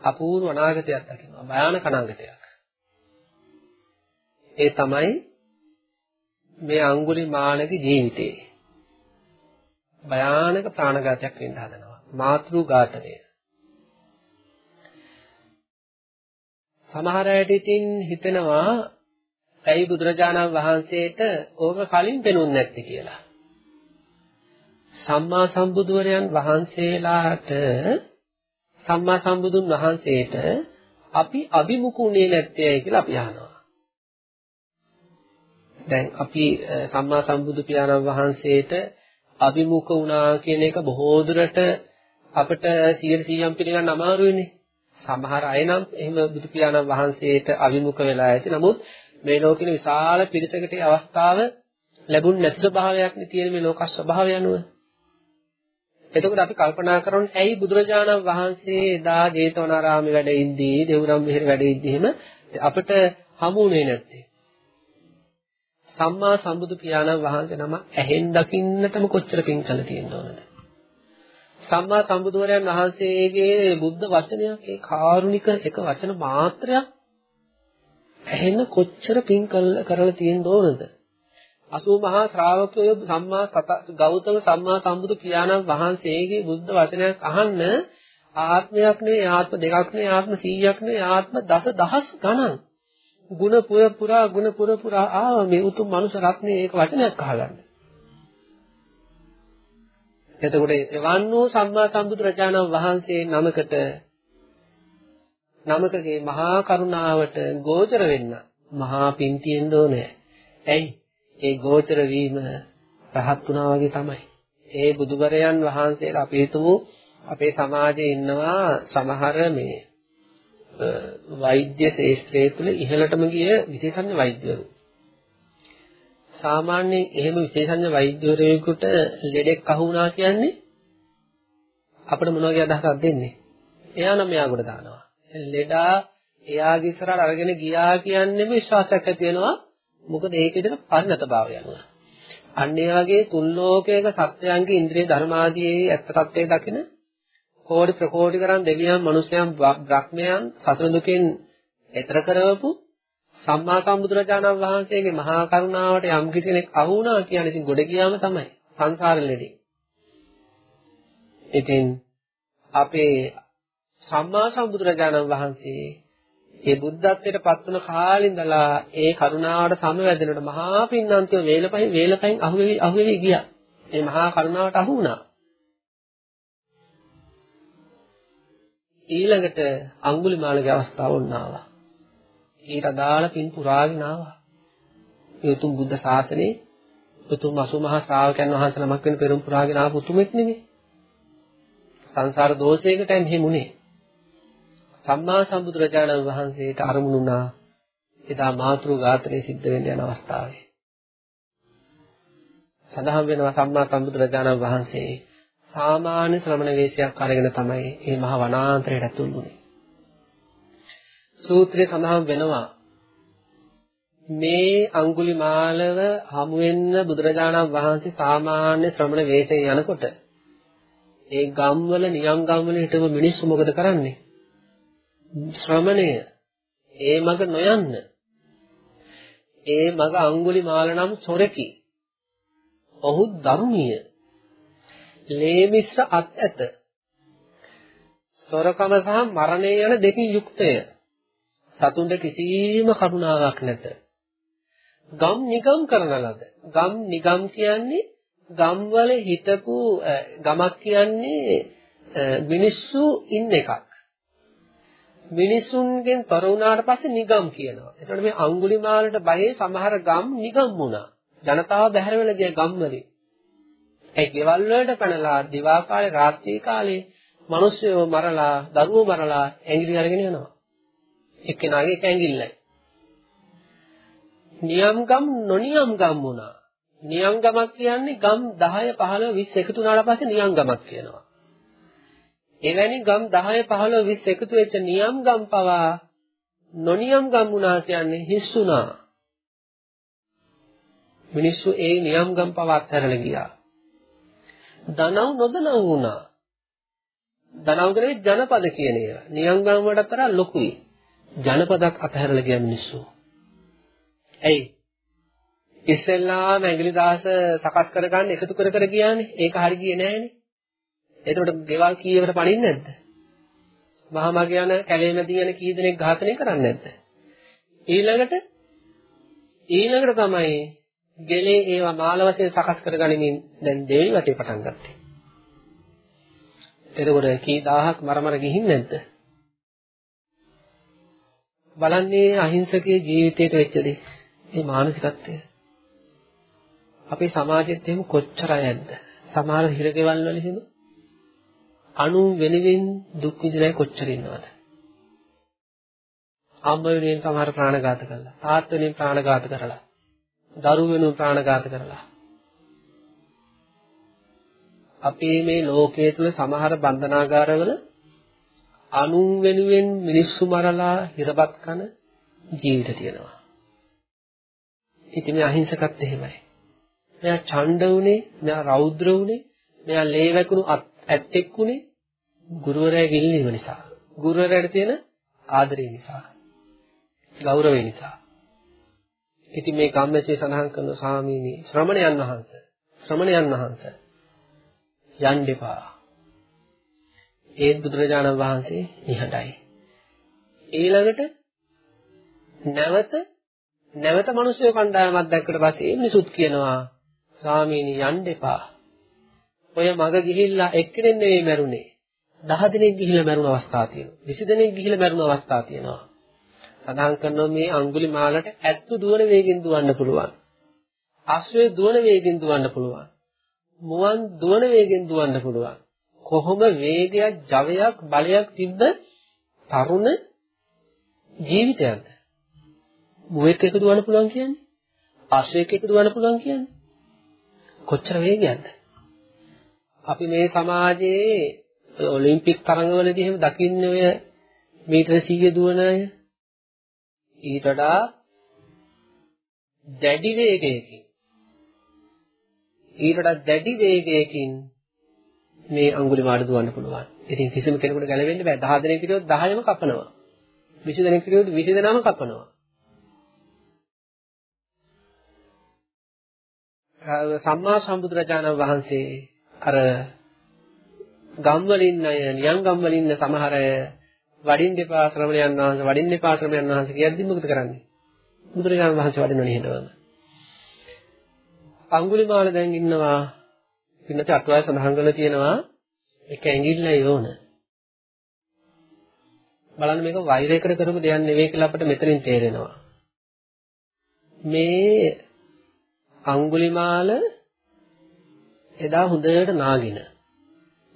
Speaker 2: අපූර්ව අනාගතයක් දකිනවා භයානක අනාගතයක් ඒ තමයි මේ අඟුලි මානගේ ජීවිතේ. භයානක ප්‍රාණඝාතයක් වෙන්න හදනවා. මාතෘ ඝාතනය. සමහර අයට ඉතින් හිතෙනවා ඇයි බුදුරජාණන් වහන්සේට ඕක කලින් පෙනුන්නේ නැත්තේ කියලා? සම්මා සම්බුදුවරයන් වහන්සේලාට සම්මා සම්බුදුන් වහන්සේට අපි අභිමුඛුනේ නැත්තේ කියලා අපි අහනවා. දැන් අපි සම්මා සම්බුදු පියාණන් වහන්සේට අභිමුඛ වුණා කියන එක බොහෝ දුරට අපිට 100% පිළිගන්න අමාරුයිනේ. සමහර අය නම් එහෙම බුදු පියාණන් වහන්සේට අභිමුඛ වෙලා ඇති. නමුත් මේ ලෝකෙන විශාල පිරිසකට අවස්ථාව ලැබුණ නැති ස්වභාවයක් නේ තියෙන මේ ලෝක ස්වභාවය අනුව. එතකොට අපි කල්පනා කරන්නේ ඇයි බුදුරජාණන් වහන්සේ එදා ජේතවනාරාමේ වැඩ ඉද්දී දෙවුරම් මෙහෙර වැඩ ඉද්දී එහෙම අපිට හමුුනේ නැත්තේ. සම්මා සම්බුදු පියාණන් වහන්සේ නම ඇහෙන් දකින්නටම කොච්චර පින් කළ තියෙනවද? සම්මා සම්බුදුවරයන් වහන්සේගේ බුද්ධ වචනයක් ඒ කාරුණික එක වචන මාත්‍රයක් ඇහෙන්න කොච්චර පින් කරලා තියෙන්න ඕනද? 80 මහා ශ්‍රාවකයෝ සම්මා ගෞතම සම්මා සම්බුදු පියාණන් වහන්සේගේ බුද්ධ වචනයක් අහන්න ආත්මයක් නෙවෙයි ආත්ම දෙකක් නෙවෙයි ආත්ම 100ක් නෙවෙයි ආත්ම දස දහස් ගණන් ಗುಣ පුර පුරා ಗುಣ පුර පුරා ආව මේ උතුම් මනුෂ්‍ය රත්නේ ඒක වචනයක් අහගන්න. එතකොට එවන් වූ සම්මා සම්බුදු රජාණන් වහන්සේ නමකට නමකගේ මහා කරුණාවට ගෝචර වෙන්න මහා පින් තියෙන්න ඕනේ. ඇයි? ඒ ගෝචර වීම රහත් වුණා වගේ තමයි. ඒ බුදුවරයන් වහන්සේලා අපි හිතමු අපේ සමාජයේ ඉන්නවා සමහර මේ වෛද්‍ය ශාස්ත්‍රයේ තුල ඉහළටම ගිය විශේෂඥ වෛද්‍යවරු. සාමාන්‍යයෙන් එහෙම විශේෂඥ වෛද්‍යවරයෙකුට ලෙඩෙක් අහු වුණා කියන්නේ අපිට මොන වගේ අදහසක් දෙන්නේ? එයා නම් එයා ගොඩ දානවා. ලෙඩා එයාගේ ඉස්සරහට අරගෙන ගියා කියන්නේ විශ්වාසයක් ඇති වෙනවා. මොකද ඒක විදිහට පරිණත භාවය යනවා. අන්න ඒ වගේ තුන් ලෝකයක සත්‍යයන්ගේ ඉන්ද්‍රිය ධර්මාදී ඇත්ත తත්වයේ දකින කෝටි ප්‍රකෝටි කරන් දෙවියන් මනුෂ්‍යයන් බ්‍රහ්මයන් සසර දුකෙන් එතර කරවපු සම්මා සම්බුදුරජාණන් වහන්සේගේ මහා කරුණාවට යම් කිසි කෙනෙක් අහු වුණා කියන්නේ ඉතින් ගොඩ ගියාම තමයි සංසාර ලෙඩේ. ඉතින් අපේ සම්මා සම්බුදුරජාණන් වහන්සේ ඒ බුද්ධත්වයට පත් වුණ කාලේ ඉඳලා ඒ කරුණාවට සමවැදෙනට මහා පින්නන්තිය වේලපහින් වේලපහින් අහුවෙවි අහුවෙවි ගියා. ඒ මහා කරුණාවට අහු වුණා. ඊළඟට අඟුලිමාලගේ අවස්ථාව වුණා. ඊට අදාළ පින් පුරාගෙන ආවා. මේ උතුම් බුද්ධ ශාසනයේ උතුම් අසුමහා ශ්‍රාවකයන් වහන්සේ නමක් වෙන පෙරම් පුරාගෙන ආපු උතුමෙක් නෙමෙයි. සංසාර දෝෂයකට මෙහෙමුනේ. සම්මා සම්බුදුරජාණන් වහන්සේට අරමුණු වුණා එදා මාතෘ ඝාතනය සිද්ධ වෙන්න යන අවස්ථාවේ. සඳහන් වෙනවා සම්මා සම්බුදුරජාණන් වහන්සේ සාමාන්‍ය ශ්‍රමණ වේශයක් අරගෙන තමයි මේ මහ වනාන්තරයට ඇතුල් වුනේ. සූත්‍රයේ සඳහන් වෙනවා මේ අඟුලිමාලව හමු වෙන්න බුදුරජාණන් වහන්සේ සාමාන්‍ය ශ්‍රමණ වේශයෙන් යනකොට ඒ ගම්වල නියම් ගම්වල හිටපු මිනිස්සු මොකද කරන්නේ? ශ්‍රමණය ඒ මග නොයන්න. ඒ මග අඟුලිමාල නම් සොරකි. ඔහු ධර්මීය. ලේමිස්ස අත් ඇත. සොරකම සහ මරණය යන දෙකින් යුක්තය. සතුන්ට කිසිම කරුණාවක් නැත. ගම් නිගම් කරන ලද. ගම් නිගම් කියන්නේ ගම්වල හිටපු ගමක් කියන්නේ මිනිස්සු ඉන්න එකක්. මිනිසුන්ගෙන් තොර වුණාට පස්සේ නිගම් කියනවා. එතකොට මේ අඟුලිමාලට බයේ සමහර ගම් නිගම් වුණා. ජනතාව බැහැර වෙලා ගිය ගම් වලින්. ඒ ගෙවල් වලට පැනලා දිවා කාලේ රාත්‍රී කාලේ මිනිස්සුව මරලා දරුවෝ මරලා ඇඟිලි අරගෙන යනවා. එක්කෙනාගේ එක ඇඟිල්ලයි. නියම් ගම් නොනියම් ගම් වුණා. නියම් ගමක් කියන්නේ ගම් 10 15 20 එකතු වුණාට පස්සේ නියම් ගමක් කියනවා. එවැනි ගම් 10 15 20 එකතු වෙච්ච නියම් ගම් පවා නොනියම් ගම් වුණා කියන්නේ හිස්සුණා. මිනිස්සු ඒ නියම් ගම් පවා අත්හැරලා ගියා. දනව් නොදනව් වුණා. දනව් කරේ ජනපද කියන ඒවා. නියම් ගම් වලට තරම් ලොකුයි. ජනපදක් අතහැරලා ගිය මිනිස්සු. ඇයි? ඉස්සෙල්ලාම ඇඟිලි දාස සකස් කරගන්න එකතු කර කර ගියානේ. ඒක හරි ගියේ නෑනේ. එතකොට ගෙවල් කීයකට පණින්නේ නැද්ද? මහමග යන කැලේ මැදින් යන කී දෙනෙක් ඝාතනය කරන්නේ නැද්ද? ඊළඟට ඊළඟට තමයි ගෙලේ ඒවා මාල වශයෙන් සකස් කරගනිමින් දැන් දෙවෙනි වටේ පටන් ගත්තේ. එතකොට කී දහහක් මරමර ගිහින් නැද්ද? බලන්නේ අහිංසකයේ ජීවිතයට වෙච්ච දේ. මේ මානසිකත්වය. අපේ සමාජෙත් එහෙම කොච්චර අයද? සමහර හිරගෙවල් වල එහෙම අනු වෙනුවෙන් දුක් විඳින අය කොච්චර ඉන්නවද? අම්ම වෙනුවෙන් සමහර ප්‍රාණඝාත කළා. තාත්තා වෙනුවෙන් ප්‍රාණඝාත කරලා. දරුවෝ වෙනුවෙන් ප්‍රාණඝාත කරලා. අපේ මේ ලෝකයේ තුල සමහර බන්ධනාගාරවල අනුන් වෙනුවෙන් මිනිස්සු මරලා හිරපත් කරන ජීවිත තියෙනවා. ඉතින් මේ අහිංසකත් එහෙමයි. මෙයා ඡණ්ඩ උනේ, මෙයා රෞද්‍ර උනේ, මෙයා ලේ වැකුණු ඇත්තෙක් උනේ ගුරුවරයා ගිල්ලීම නිසා. ගුරුවරයාට තියෙන ආදරය නිසා. ගෞරවය නිසා. ඉතින් මේ කම්මැසේ සඳහන් කරන සාමීනි ශ්‍රමණයන් වහන්සේ ශ්‍රමණයන් වහන්සේ යන්න එපා. ඒත් බුදුරජාණන් වහන්සේ නිහඬයි. ඊළඟට නැවත නැවත මිනිස්සු කණ්ඩායමක් දැක්කට පස්සේ මිනිසුත් කියනවා ස්වාමීනි යන්න එපා. ඔය මග ගිහිල්ලා එක්කෙනෙක් නෙවෙයි මැරුණේ. 10 දිනක් ගිහිල්ලා මැරුණ අවස්ථා තියෙනවා. 20 දිනක් ගිහිල්ලා මැරුණ අවස්ථා තියෙනවා. සඳහන් කරනවා මේ අඟුලි මාලට ඇත්තු දුවන වේගෙන් දුවන්න පුළුවන්. අශ්වය දුවන වේගෙන් දුවන්න පුළුවන්. මුවන් දුවන වේගෙන් දුවන්න පුළුවන්. කොහොම වේගයක්, ජවයක්, බලයක් තිබ්බ තරුණ ජීවිතයක්ද? මුවෙක් එක දුවන්න පුළුවන් කියන්නේ? අශ්වයෙක් එක දුවන්න පුළුවන් කියන්නේ? කොච්චර වේගයක්ද? අපි මේ සමාජයේ ඔලිම්පික් තරඟවලදී එහෙම දකින්නේ ඔය මීටර 100 දුවන අය ඊට වඩා දැඩි වේගයකින් ඊට වඩා දැඩි වේගයකින් මේ අඟුලිමාල දුවන්න පුළුවන්. ඉතින් කිසිම කෙනෙකුට ගැලවෙන්න බෑ. 10 දෙනෙක් හිටියොත් 10ම කපනවා. 20 දෙනෙක් හිටියොත් 20 දෙනාම කපනවා. සම්මා සම්බුදුරජාණන් වහන්සේ අර ගම් වලින් අය නියම් ගම් වලින් සමහර අය වඩින්න එපා ශ්‍රමණයන් වහන්සේ වඩින්න එපා ශ්‍රමණයන් වහන්සේ කියද්දි මොකද කරන්නේ? බුදුරජාණන් වහන්සේ වඩිනවනේ හිටවම. අඟුලිමාල දැන් ඉන්නවා පින්නට අටුවාය සඳහන් කරලා තියෙනවා එක ඇඟිල්ලයි ඕන. බලන්න මේක වෛරයකට කරපු දෙයක් නෙවෙයි කියලා අපිට මෙතනින් තේරෙනවා. මේ අඟුලිමාල එදා හොඳට නාගෙන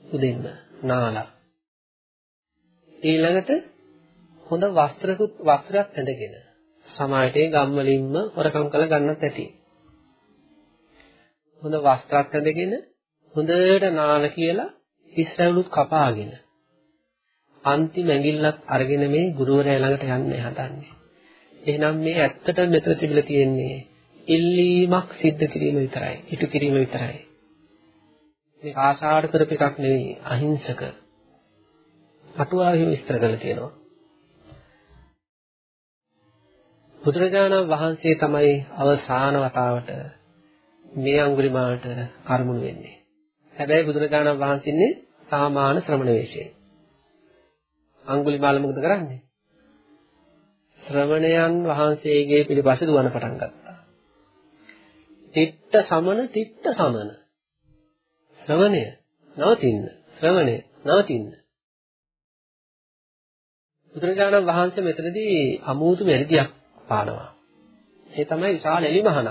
Speaker 2: උදෙන්න නාලා ඊළඟට හොඳ වස්ත්‍රකුත් වස්ත්‍රයක් ඇඳගෙන සමාජයට ගම් වලින්ම හොරකම් කළ ගන්නත් ඇති. හොඳ වස්ත්‍රයක් ඇඳගෙන හොඳට නාල කියලා ඉස්රැවුලුත් කපාගෙන අන්තිම ඇඟිල්ලත් අරගෙන මේ ගුරුවරයා ළඟට යන්න හදන්නේ. එහෙනම් මේ ඇත්තටම මෙතන තිබිලා තියෙන්නේ ඉල්ලීමක් සිද්ධ කිරීම විතරයි. ඉටු කිරීම විතරයි. මේක ආශාවට කරපු එකක් නෙවෙයි අහිංසක. අටුවාවෙහි විස්තර කරලා තියෙනවා. බුදුරජාණන් වහන්සේ තමයි අවසාන වතාවට මේ අඟුලිමාලට අරමුණු වෙන්නේ. හැබැයි බුදුරජාණන් වහන්සේ ඉන්නේ සාමාන්‍ය ශ්‍රමණ වේශයෙන්. අඟුලිමාල මොකද කරන්නේ? ශ්‍රමණයන් වහන්සේගේ පිළිපස්සේ දුවන පටන් ගත්තා. තිට්ඨ සමන තිට්ඨ සමන. ශ්‍රවණය නවතින්න. ශ්‍රවණය නවතින්න. බුදුරජාණන් වහන්සේ මෙතනදී අමූතු මෙරිදියක් පානවා. ඒ තමයි විශාල එලිමහනක්.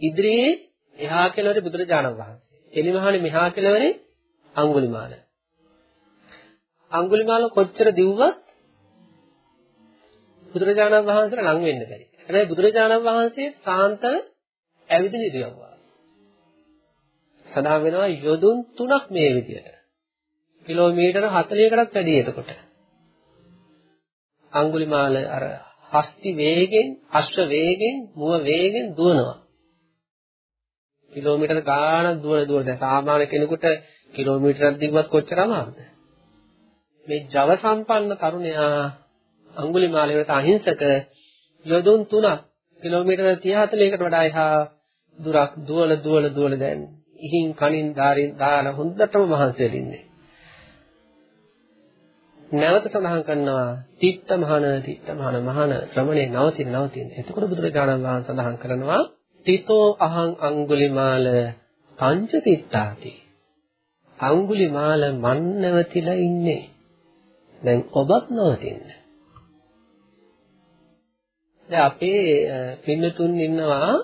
Speaker 2: ඉදිරියේ එහා කෙළවරේ බුදුරජාණන් වහන්සේ. එලිමහනේ මෙහා කෙළවරේ අඟුලිමාල. අඟුලිමාල කොච්චර දිව්වත් බුදුරජාණන් වහන්සේට ලං වෙන්න බැරි. හැබැයි බුදුරජාණන් වහන්සේ සාන්ත ඇවිදින ඉරියව්වා. සඳහන් වෙනවා යොදුන් 3ක් මේ විදියට. කිලෝමීටර 40කටත් වැඩි එතකොට. අඟුලිමාල අර හස්ති වේගෙන් අශ්ව වේගෙන් මුව වේගෙන් දුවනවා. කිලෝමීටර ගාණක් දුවන දුවන දැන් සාමාන්‍ය කෙනෙකුට කිලෝමීටරක් දිග්වත් කොච්චර අමාරුද? මේ ජව සම්පන්න තරුණයා අඟුලිමාල වෙත අහිංසක යොදුන් 3ක් කිලෝමීටර 30 40කට වඩා එහා දුරක් දුවල දුවල දුවල දැන් ඉහින් කනින් ධාරින් දාලා හොඳටම මහන්සි වෙලින්නේ. නැවත සඳහන් කරනවා තිත්ත මහන තිත්ත මහන මහන ශ්‍රමණේ නවතින නවතින. එතකොට බුදුරජාණන් වහන්සේ සඳහන් කරනවා තිතෝ අහං අඟුලිමාල පංච තිත්තාති. අඟුලිමාල මන් නැවතිලා ඉන්නේ. දැන් ඔබත් නවතින්න. දැන් අපේ පින්නතුන් ඉන්නවා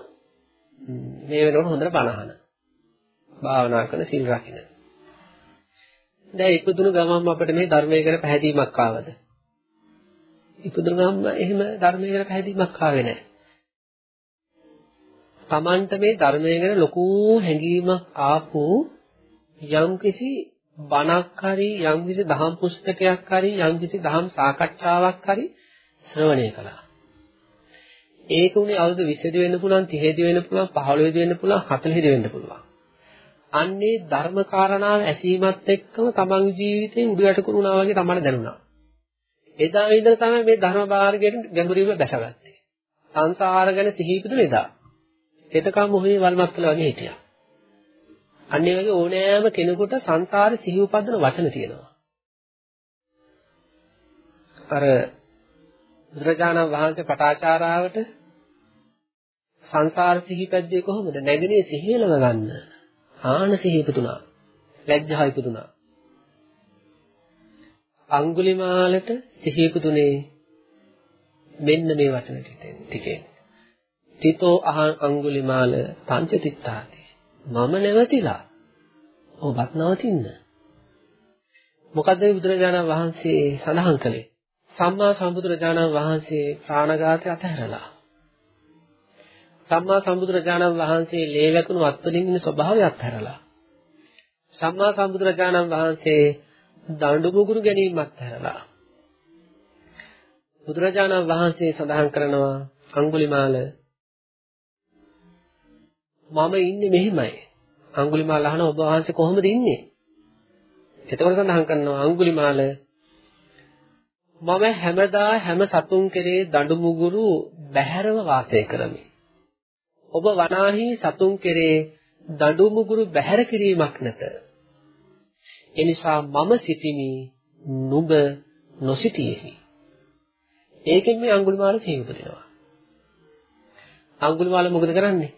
Speaker 2: මේ වෙනකොට හොඳට බණහන. භාවනා කරන සිල් රකින්න. දැන් ඉපදුණු ගමන්ම අපිට මේ ධර්මයේ ගැන පැහැදීමක් ආවද? ඉපදුණු ගමන්ම එහෙම ධර්මයේ ගැන පැහැදීමක් ආවේ නැහැ. Tamanට මේ ධර්මයේ ගැන ලොකු හැඟීමක් ආපු යම්කිසි බණක් හරි යම්කිසි දහම් පුස්තකයක් හරි යම්කිසි දහම් සාකච්ඡාවක් හරි ශ්‍රවණය කළා. ඒක උනේ අවුරුදු 20 දී වෙන්න පුළුවන් 30 දී වෙන්න පුළුවන් 15 දී වෙන්න පුළුවන් 40 දී වෙන්න පුළුවන්. අන්නේ ධර්ම කාරණාව ඇසීමත් එක්කම තමන්ගේ ජීවිතේ උඩ යට කරුණා වගේ තමයි දැනුණා. එදා ඉඳලා තමයි මේ ධර්ම මාර්ගයට ගැඹුරින්ම බැසගත්තේ. සංසාර ගැන සිහිපිටුන එදා. එතකම මොහේ වල්මත් කළා වගේ හිටියා. අන්නේ වගේ ඕනෑම කෙනෙකුට සංසාරේ සිහි උපදින වචන තියෙනවා. අර බුදුරජාණන් වහන්සේ පටාචාරාවට සංසාර සිහිපැද්දේ කොහොමද? නැගිනේ සිහියලව ගන්න. ආන සිහිය ඉපදුනා. ලැජ්ජා ඉපදුනා. අඟුලිමාලට සිහිය ඉපදුනේ මෙන්න මේ වචන ටිකෙන්. තිතෝ අහං අඟුලිමාල පංචතිත්තාති. මම නැවතිලා. ඔබත් නවතින්න. මොකද බුදුරජාණන් වහන්සේ සඳහන් කළේ? සම්මා සම්බුදුරජාණන් වහන්සේ ප්‍රාණඝාතය අතහැරලා සම්මා සම්බුදුරජාණන් වහන්සේ ලේ වැකුණු අත්වලින් ඉන්න ස්වභාවය අත්හැරලා. සම්මා සම්බුදුරජාණන් වහන්සේ දඬු මුගුරු ගැනීම අත්හැරලා. බුදුරජාණන් වහන්සේ සඳහන් කරනවා අඟුලිමාල මම ඉන්නේ මෙහිමයි. අඟුලිමාල අහන ඔබ වහන්සේ කොහොමද ඉන්නේ? එතකොට සඳහන් කරනවා අඟුලිමාල මම හැමදා හැම සතුන් කෙරේ දඬු මුගුරු බැහැරව වාසය කරමි. ඔබ වනාහි සතුන් කෙරේ දඬු මුගුරු බැහැර කිරීමක් නැත. එනිසා මම සිටිමි නුඹ නොසිටියෙහි. ඒකෙන් මේ අඟුලිමාල සිහි උපදිනවා. අඟුලිමාල මොකද කරන්නේ?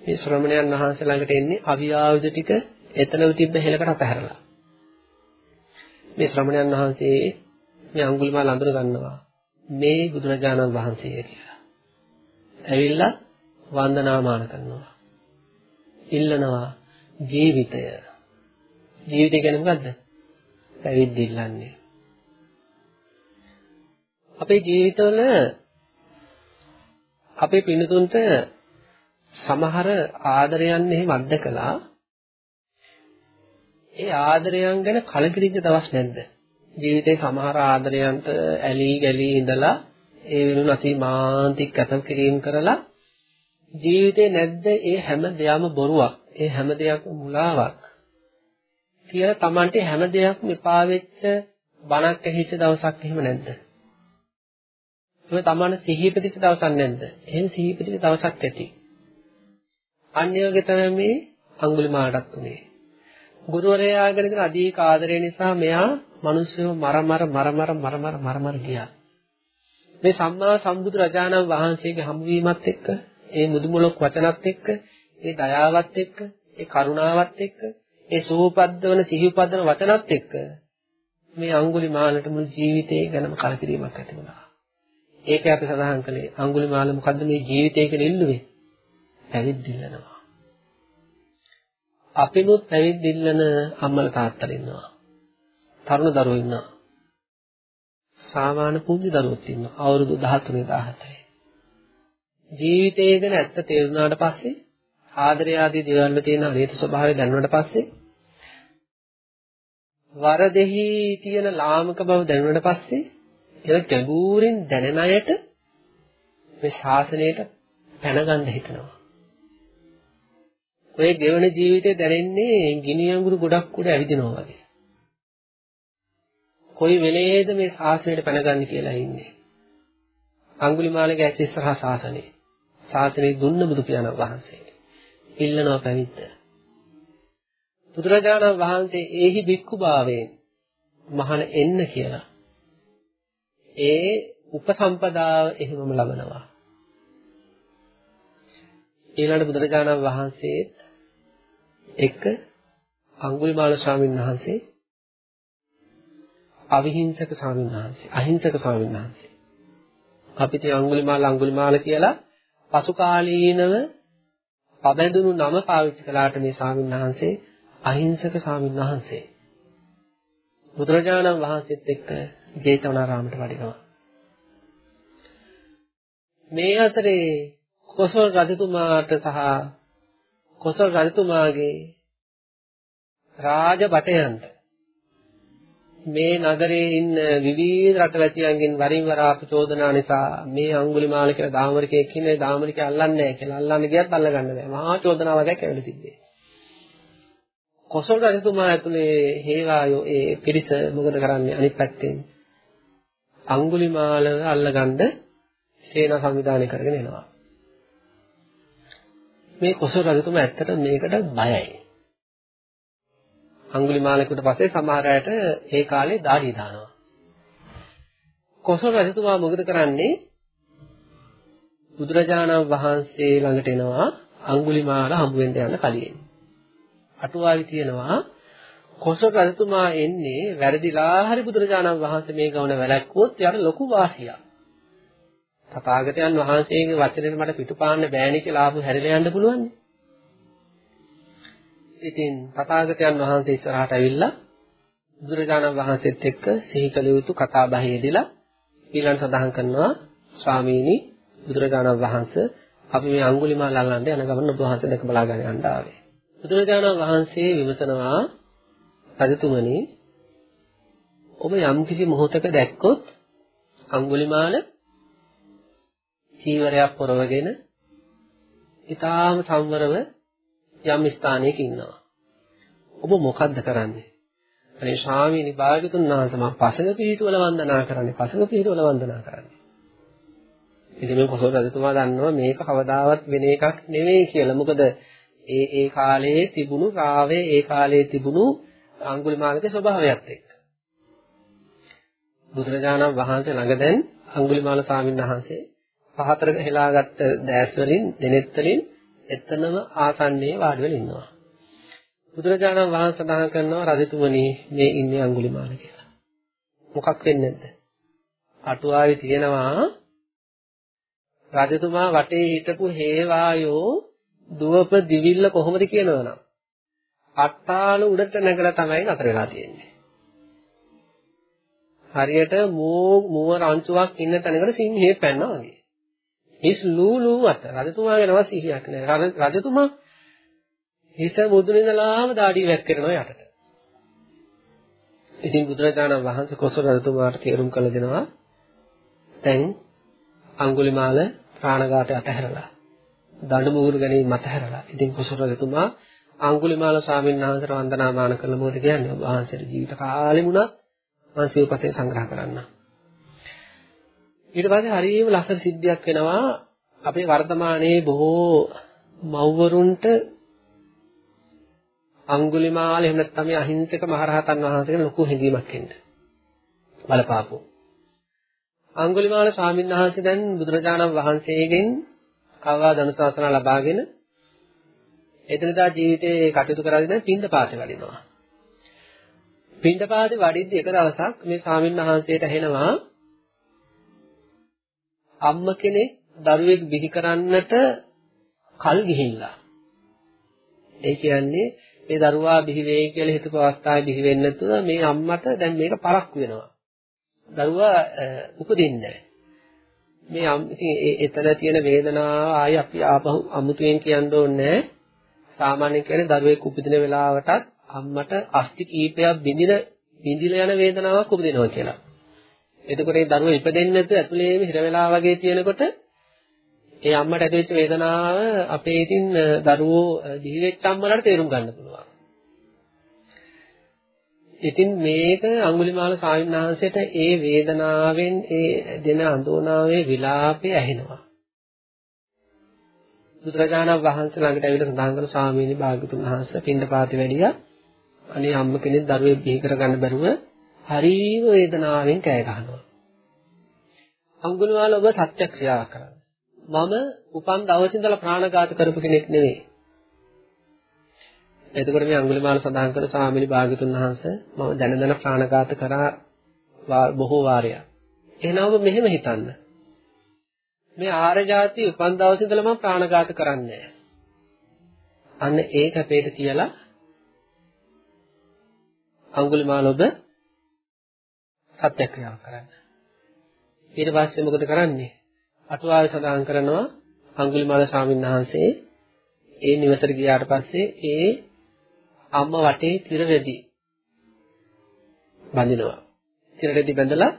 Speaker 2: මේ ශ්‍රමණයන් වහන්සේ ළඟට එන්නේ අවියාවුද ටික එතනම තිබ්බ හෙලකට අතහැරලා. මේ ශ්‍රමණයන් වහන්සේ මේ අඟුලිමාල අඳුර ගන්නවා. මේ බුදුරජාණන් වහන්සේ කියලා. ඇවිල්ලා වන්දනාමාන කරනවා. ඉල්ලනවා ජීවිතය. ජීවිතය කියන්නේ මොකද්ද? පැවිද්ද ඉල්ලන්නේ. අපේ ජීවිතවල අපේ පින්නතුන්ට සමහර ආදරයන් එහෙම අත්දකලා ඒ ආදරයන් ගැන කලකිරිච්ච දවස් නැද්ද? ජීවිතේ සමහර ආදරයන්ට ඇලී ගලී ඉඳලා ඒ වෙනුන අතිමාන්තික කැපකිරීම කරලා ජීවිතේ නැද්ද ඒ හැම දෙයක්ම බොරුවක් ඒ හැම දෙයක්ම මුලාවක් කියලා Tamante හැම දෙයක්ම එපා වෙච්ච බණක් ඇහිච්ච දවසක් එහෙම නැද්ද? ඔය Tamante සිහිපදිච්ච දවසක් නැද්ද? එහෙම සිහිපදිච්ච දවසක් ඇති. අන්‍යෝගේ තමයි මේ අඟුලිමාලටත් උනේ. ගුරුවරයා ගැන තියෙන අධික ආදරය නිසා මෙයා මිනිස්සුව මර මර මර මර මර මර මර මර ගියා. මේ සම්මා සම්බුදු රජාණන් වහන්සේගේ හමුවීමත් එක්ක, ඒ මුදුමුලක් වචනත් එක්ක, ඒ දයාවත් එක්ක, ඒ කරුණාවත් එක්ක, ඒ සූපද්දවන සිහිපද්දන වචනත් එක්ක මේ අඟුලිමාලට මුළු ජීවිතේ ගැනම කලකිරීමක් ඇති වුණා. ඒකයි අපි සඳහන් කළේ අඟුලිමාල මොකද්ද මේ ජීවිතය කියලා ඉල්ලුවේ? පැවිද්දිල්ලනවා. අපිනුත් පැවිද්දිල්ලන අම්මල තාත්තලා ඉන්නවා. තරුණ දරුවෝ ඉන්නවා. සාමාන්‍ය පුංචි දරුවෝත් ඉන්නවා. අවුරුදු 13 14. ජීවිතය ගැන ඇත්ත තේරුණාට පස්සේ ආදරය ආදී දේවල් වල තියෙන අනිත් ස්වභාවය දැනුණාට පස්සේ වරදෙහි තියෙන ලාමක බව දැනුණාට පස්සේ ඒක ගැඹුරින් දැනෙන අයට මේ ශාසනයට පැන ගන්න හිතනවා. ඔය ගෙවන ජීවිතේ දැනෙන්නේ ගිනි අඟුරු ගොඩක් උඩ ඇවිදිනවා වගේ. කොයි වෙලේද මේ ශාසනයට පැනගන්නේ කියලා ඉන්නේ. අඟුලිමාලගේ ඇස් ඉස්සරහා ශාසනේ. ශාසනේ දුන්න බුදු පියාණන් වහන්සේ. ඉල්ලනවා පැවිද්ද. බුදුරජාණන් වහන්සේ ඒහි භික්ඛුභාවයෙන් මහාන එන්න කියලා. ඒ උපසම්පදාව එහෙමම ලබනවා. ඊළඟට බුදුරජාණන් වහන්සේත් එක්ක අඟුලිමාල ස්වාමීන් වහන්සේ අවිහිංසක ස්වාමීන් වහන්සේ අහිංසක ස්වාමීන් වහන්සේ අපි තිය අඟුලිමාල අඟුලිමාල කියලා පසු කාලීනව පබැඳුණු නම පාවිච්චි කළාට මේ ස්වාමීන් වහන්සේ අහිංසක ස්වාමීන් වහන්සේ. බුදුරජාණන් වහන්සේත් එක්ක ජේතවනාරාමයට වඩිනවා. මේ අතරේ කොසල් රජතුමාට සහ කොසල් රජතුමාගේ රාජ බටයන්ට මේ නගරයේ ඉන්න විවිධ රටවැසියන්ගෙන් වරින් වර ආපචෝදනා නිසා මේ අඟුලිමාල කියලා දාමරිකයෙක් ඉන්නේ දාමරිකය අල්ලන්නේ නැහැ කියලා අල්ලන්න ගියත් අල්ලගන්න බෑ. මහා චෝදනාවක් ඇවිල්ලා තිබ්බේ. කොසල් රජතුමා ඇතුලේ හේවායෝ ඒ පිරිස මොකද කරන්නේ අනිත් පැත්තෙන් අඟුලිමාලව අල්ලගන්න සේනා සංවිධානය කරගෙන එනවා. මේ කොසල් රජතුමා ඇත්තට මේකට බයයි. අඟුලිමාලෙකුට පස්සේ සමහර අයට ඒ කාලේ දාඩිය දානවා. කොසල් රජතුමා මොකද කරන්නේ? බුදුරජාණන් වහන්සේ ළඟට එනවා අඟුලිමාල හම්බ වෙන්න යන කලින්. අටුවාවි තියෙනවා කොසල් රජතුමා එන්නේ වැරදිලා හරි බුදුරජාණන් වහන්සේ මේ ගමන වැළැක්වුවොත් යාට ලොකු වාසියක්. තථාගතයන් වහන්සේගේ වචනෙට මට පිටුපාන්න බෑනේ කියලා ආපහු හැරිලා යන්න පුළුවන්. ඉතින් තථාගතයන් වහන්සේ ඉස්සරහට ඇවිල්ලා බුදුරජාණන් වහන්සේත් එක්ක සිහි කළ යුතු කතා බහේදීලා ඊළඟ සඳහන් කරනවා ස්වාමීනි බුදුරජාණන් වහන්සේ අපි මේ අඟුලිමාල අල්ලන්න යන ගමන ඔබ වහන්සේ දැක බලා ගන්න යන්න ආවේ. බුදුරජාණන් වහන්සේ විමසනවා රජතුමනි ඔබ යම් කිසි මොහොතක දැක්කොත් අඟුලිමාල චීවරයක් පොරවගෙන ඊටාම සංවරව යම් ස්ථානයක ඉන්නවා. ඔබ මොකද්ද කරන්නේ? අනේ ස්වාමීනි භාග්‍යතුන් වහන්සේ මම පසඟ පිළිතුවල වන්දනා කරන්නේ. පසඟ පිළිතුවල වන්දනා කරන්නේ. ඉතින් මේ කොසල් රජතුමා දන්නවා මේක කවදාවත් වෙන එකක් නෙවෙයි කියලා. මොකද ඒ ඒ කාලයේ තිබුණු රාවේ ඒ කාලයේ තිබුණු අඟුලිමාලගේ ස්වභාවයත් එක්ක. බුදුරජාණන් වහන්සේ ළඟ දැන් අඟුලිමාල ස්වාමීන් වහන්සේ පහතර හෙලාගත්ත දැස් වලින් දෙනෙත් වලින් එතනම ආසන්නයේ වාඩි වෙලා ඉන්නවා. බුදුරජාණන් වහන්සේ සඳහන් කරනවා රජතුමනි මේ ඉන්නේ අඟුලිමාල කියලා. මොකක් වෙන්නේ නැද්ද? අටුවාවේ තියෙනවා රජතුමා වටේ හිටපු හේවායෝ දුවප දිවිල්ල කොහොමද කියනවනම් අට්ටාල උඩට නැගලා තමයි නතර වෙලා තියෙන්නේ. හරියට මෝ මුව රංචුවක් ඉන්න තැනකට සිංහේ පැන්නා වගේ. හිස් ලූලු අත රජතුමාගේ නම සිහියක් නෑ. රජතුමා හිස මුදුන ඉඳලාම දාඩිය වැක්කිරනවා යටට. ඉතින් බුදුරජාණන් වහන්සේ කොසල් රජතුමාට තේරුම් කළ දෙනවා දැන් අඟුලිමාල ප්‍රාණඝාතය අතහැරලා දඬු මුහුණු ගැනීම අතහැරලා ඉතින් කොසල් රජතුමා අඟුලිමාල ස්වාමීන් වහන්සේට වන්දනාමාන කළ මොකද කියන්නේ වහන්සේට ජීවිත කාලෙම උනත් මම සිව්පසෙන් සංග්‍රහ කරන්න. ඊට පස්සේ හරියම ලස්සන සිද්ධියක් වෙනවා අපේ වර්තමානයේ බොහෝ මව්වරුන්ට අඟුලිමාල එහෙම නැත්නම් මේ අහිංසක මහරහතන් වහන්සේගේ ලොකු හැඟීමක් එන්න බලපාපු. අඟුලිමාල ස්වාමීන් වහන්සේ දැන් බුදුරජාණන් වහන්සේගෙන් අවවාද අනුශාසනා ලබාගෙන එදිනදා ජීවිතේ කටයුතු කරගෙන පින්දපාතේ වඩිනවා. පින්දපාතේ වඩිද්දී එක දවසක් මේ ස්වාමීන් වහන්සේට ඇහෙනවා අම්ම කෙනෙක් දරුවෙක් බිහි කරන්නට කල් ගිහිල්ලා. ඒ කියන්නේ මේ දරුවා බිහි වෙයි කියලා හිතපු අවස්ථාවේ බිහි වෙන්නේ නැතුව මේ අම්මට දැන් මේක පරක්කු වෙනවා. දරුවා උපදින්නේ මේ ඉතින් එතන තියෙන වේදනාව ආයි අපි ආපහු අමුතුවෙන් කියන්න ඕනේ සාමාන්‍යයෙන් කියන්නේ දරුවෙක් උපදින වෙලාවටත් අම්මට අස්ති කීපයක් බිඳින බිඳිලා යන වේදනාවක් උපදිනවා කියලා. එතකොට ඒ දරුවා ඉපදෙන්නේ නැතුව ඇතුලේම හිර වෙලා වගේ තියෙනකොට ඒ අම්මට ඇතිවෙච්ච වේදනාව අපේ ඉතින් දරුවෝ දිවි වෙච්ච අම්මලාට තේරුම් ගන්න පුළුවන්. ඉතින් මේක අඟුලිමාල ස්වාමීන් වහන්සේට ඒ වේදනාවෙන් ඒ දෙන අඳෝනාවේ විලාපය ඇහෙනවා. බුදුරජාණන් වහන්සේ ළඟට ඇවිල්ලා සඳහන් කරන ස්වාමීනි භාග්‍යතුන් වහන්සේ පින්දපාති වැඩියා. අනේ අම්ම කෙනෙක් දරුවෙක් බිහි කරගන්න බැරුව හරිම වේදනාවෙන් කෑ ගහනවා. අඟුලිමාල ඔබ සත්‍යක්‍රියාවක් කරන්න. මම උපන් දවසේ ඉඳලා ප්‍රාණඝාත කරපු කෙනෙක් නෙවෙයි. එතකොට මේ අඟුලිමාල සඳහන් කරන ස්වාමීනි භාග්‍යතුන් වහන්සේ මම දැන දැන ප්‍රාණඝාත කරා බොහෝ වාරයක්. එහෙනම් ඔබ මෙහෙම හිතන්න. මේ ආර්ය જાති උපන් දවසේ ඉඳලා මම ප්‍රාණඝාත කරන්නේ අන්න ඒක අපේට කියලා අඟුලිමාල ඔබ සත්‍යක්‍රියාව කරන්න. ඊට පස්සේ මොකද කරන්නේ? අටුවාවේ සඳහන් කරනවා අඟුලිමාල ස්වාමීන් වහන්සේ ඒ නිවසට ගියාට පස්සේ ඒ අම්ම වටේ තිර රෙදි බඳිනවා. තිර රෙදි බඳලා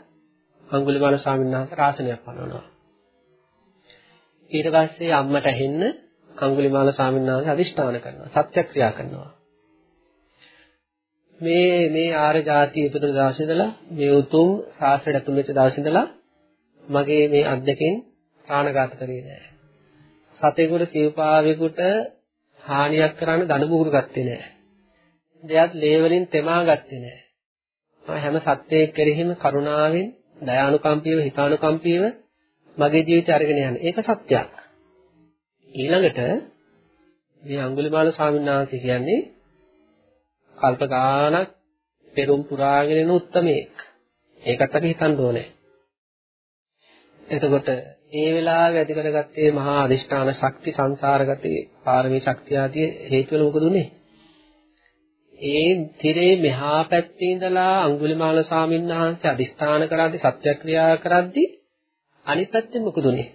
Speaker 2: අඟුලිමාල ස්වාමීන් වහන්සේ රාසනයක් පනවනවා. ඊට පස්සේ අම්මට ඇහෙන්න අඟුලිමාල ස්වාමීන් වහන්සේ අදිෂ්ඨාන කරනවා. සත්‍යක්‍රියා කරනවා. මේ මේ ආර්ය જાතිය ඉපදුන දවසේ ඉඳලා මේ උතුම් ශාස්ත්‍රයට ඇතුළු වෙච්ච දවසේ ඉඳලා මගේ මේ අද්දකින් ප්‍රාණඝාත කරේ නෑ. සතෙකුට සිව්පාවෙකුට හානියක් කරන්න දඬු මුගුරු ගත්තේ නෑ. දෙයක් ලේ වලින් තෙමා ගත්තේ නෑ. මම හැම සත්‍යයක් කෙරෙහිම කරුණාවෙන් දයානුකම්පීව හිතානුකම්පීව මගේ ජීවිතය අරගෙන යන්නේ. ඒක සත්‍යයක්. ඊළඟට මේ අඟුලිමාල ස්වාමීන් වහන්සේ කියන්නේ කල්ප ගානක් පෙරම් පුරාගෙන යන උත්මයෙක්. ඒකත් අපි හිතන්න ඕනේ. එතකොට ඒ වෙලාවේ ඇති කරගත්තේ මහා අදිෂ්ඨාන ශක්ති සංසාරගතේ පාරමී ශක්තිය ආදී හේතු වල මොකද උනේ? ඒ තිරේ මෙහා පැත්තේ ඉඳලා අඟුලිමාල ස්වාමීන් වහන්සේ අදිෂ්ඨාන කරද්දී සත්‍යක්‍රියා කරද්දී අනිත් පැත්තෙන් මොකද උනේ?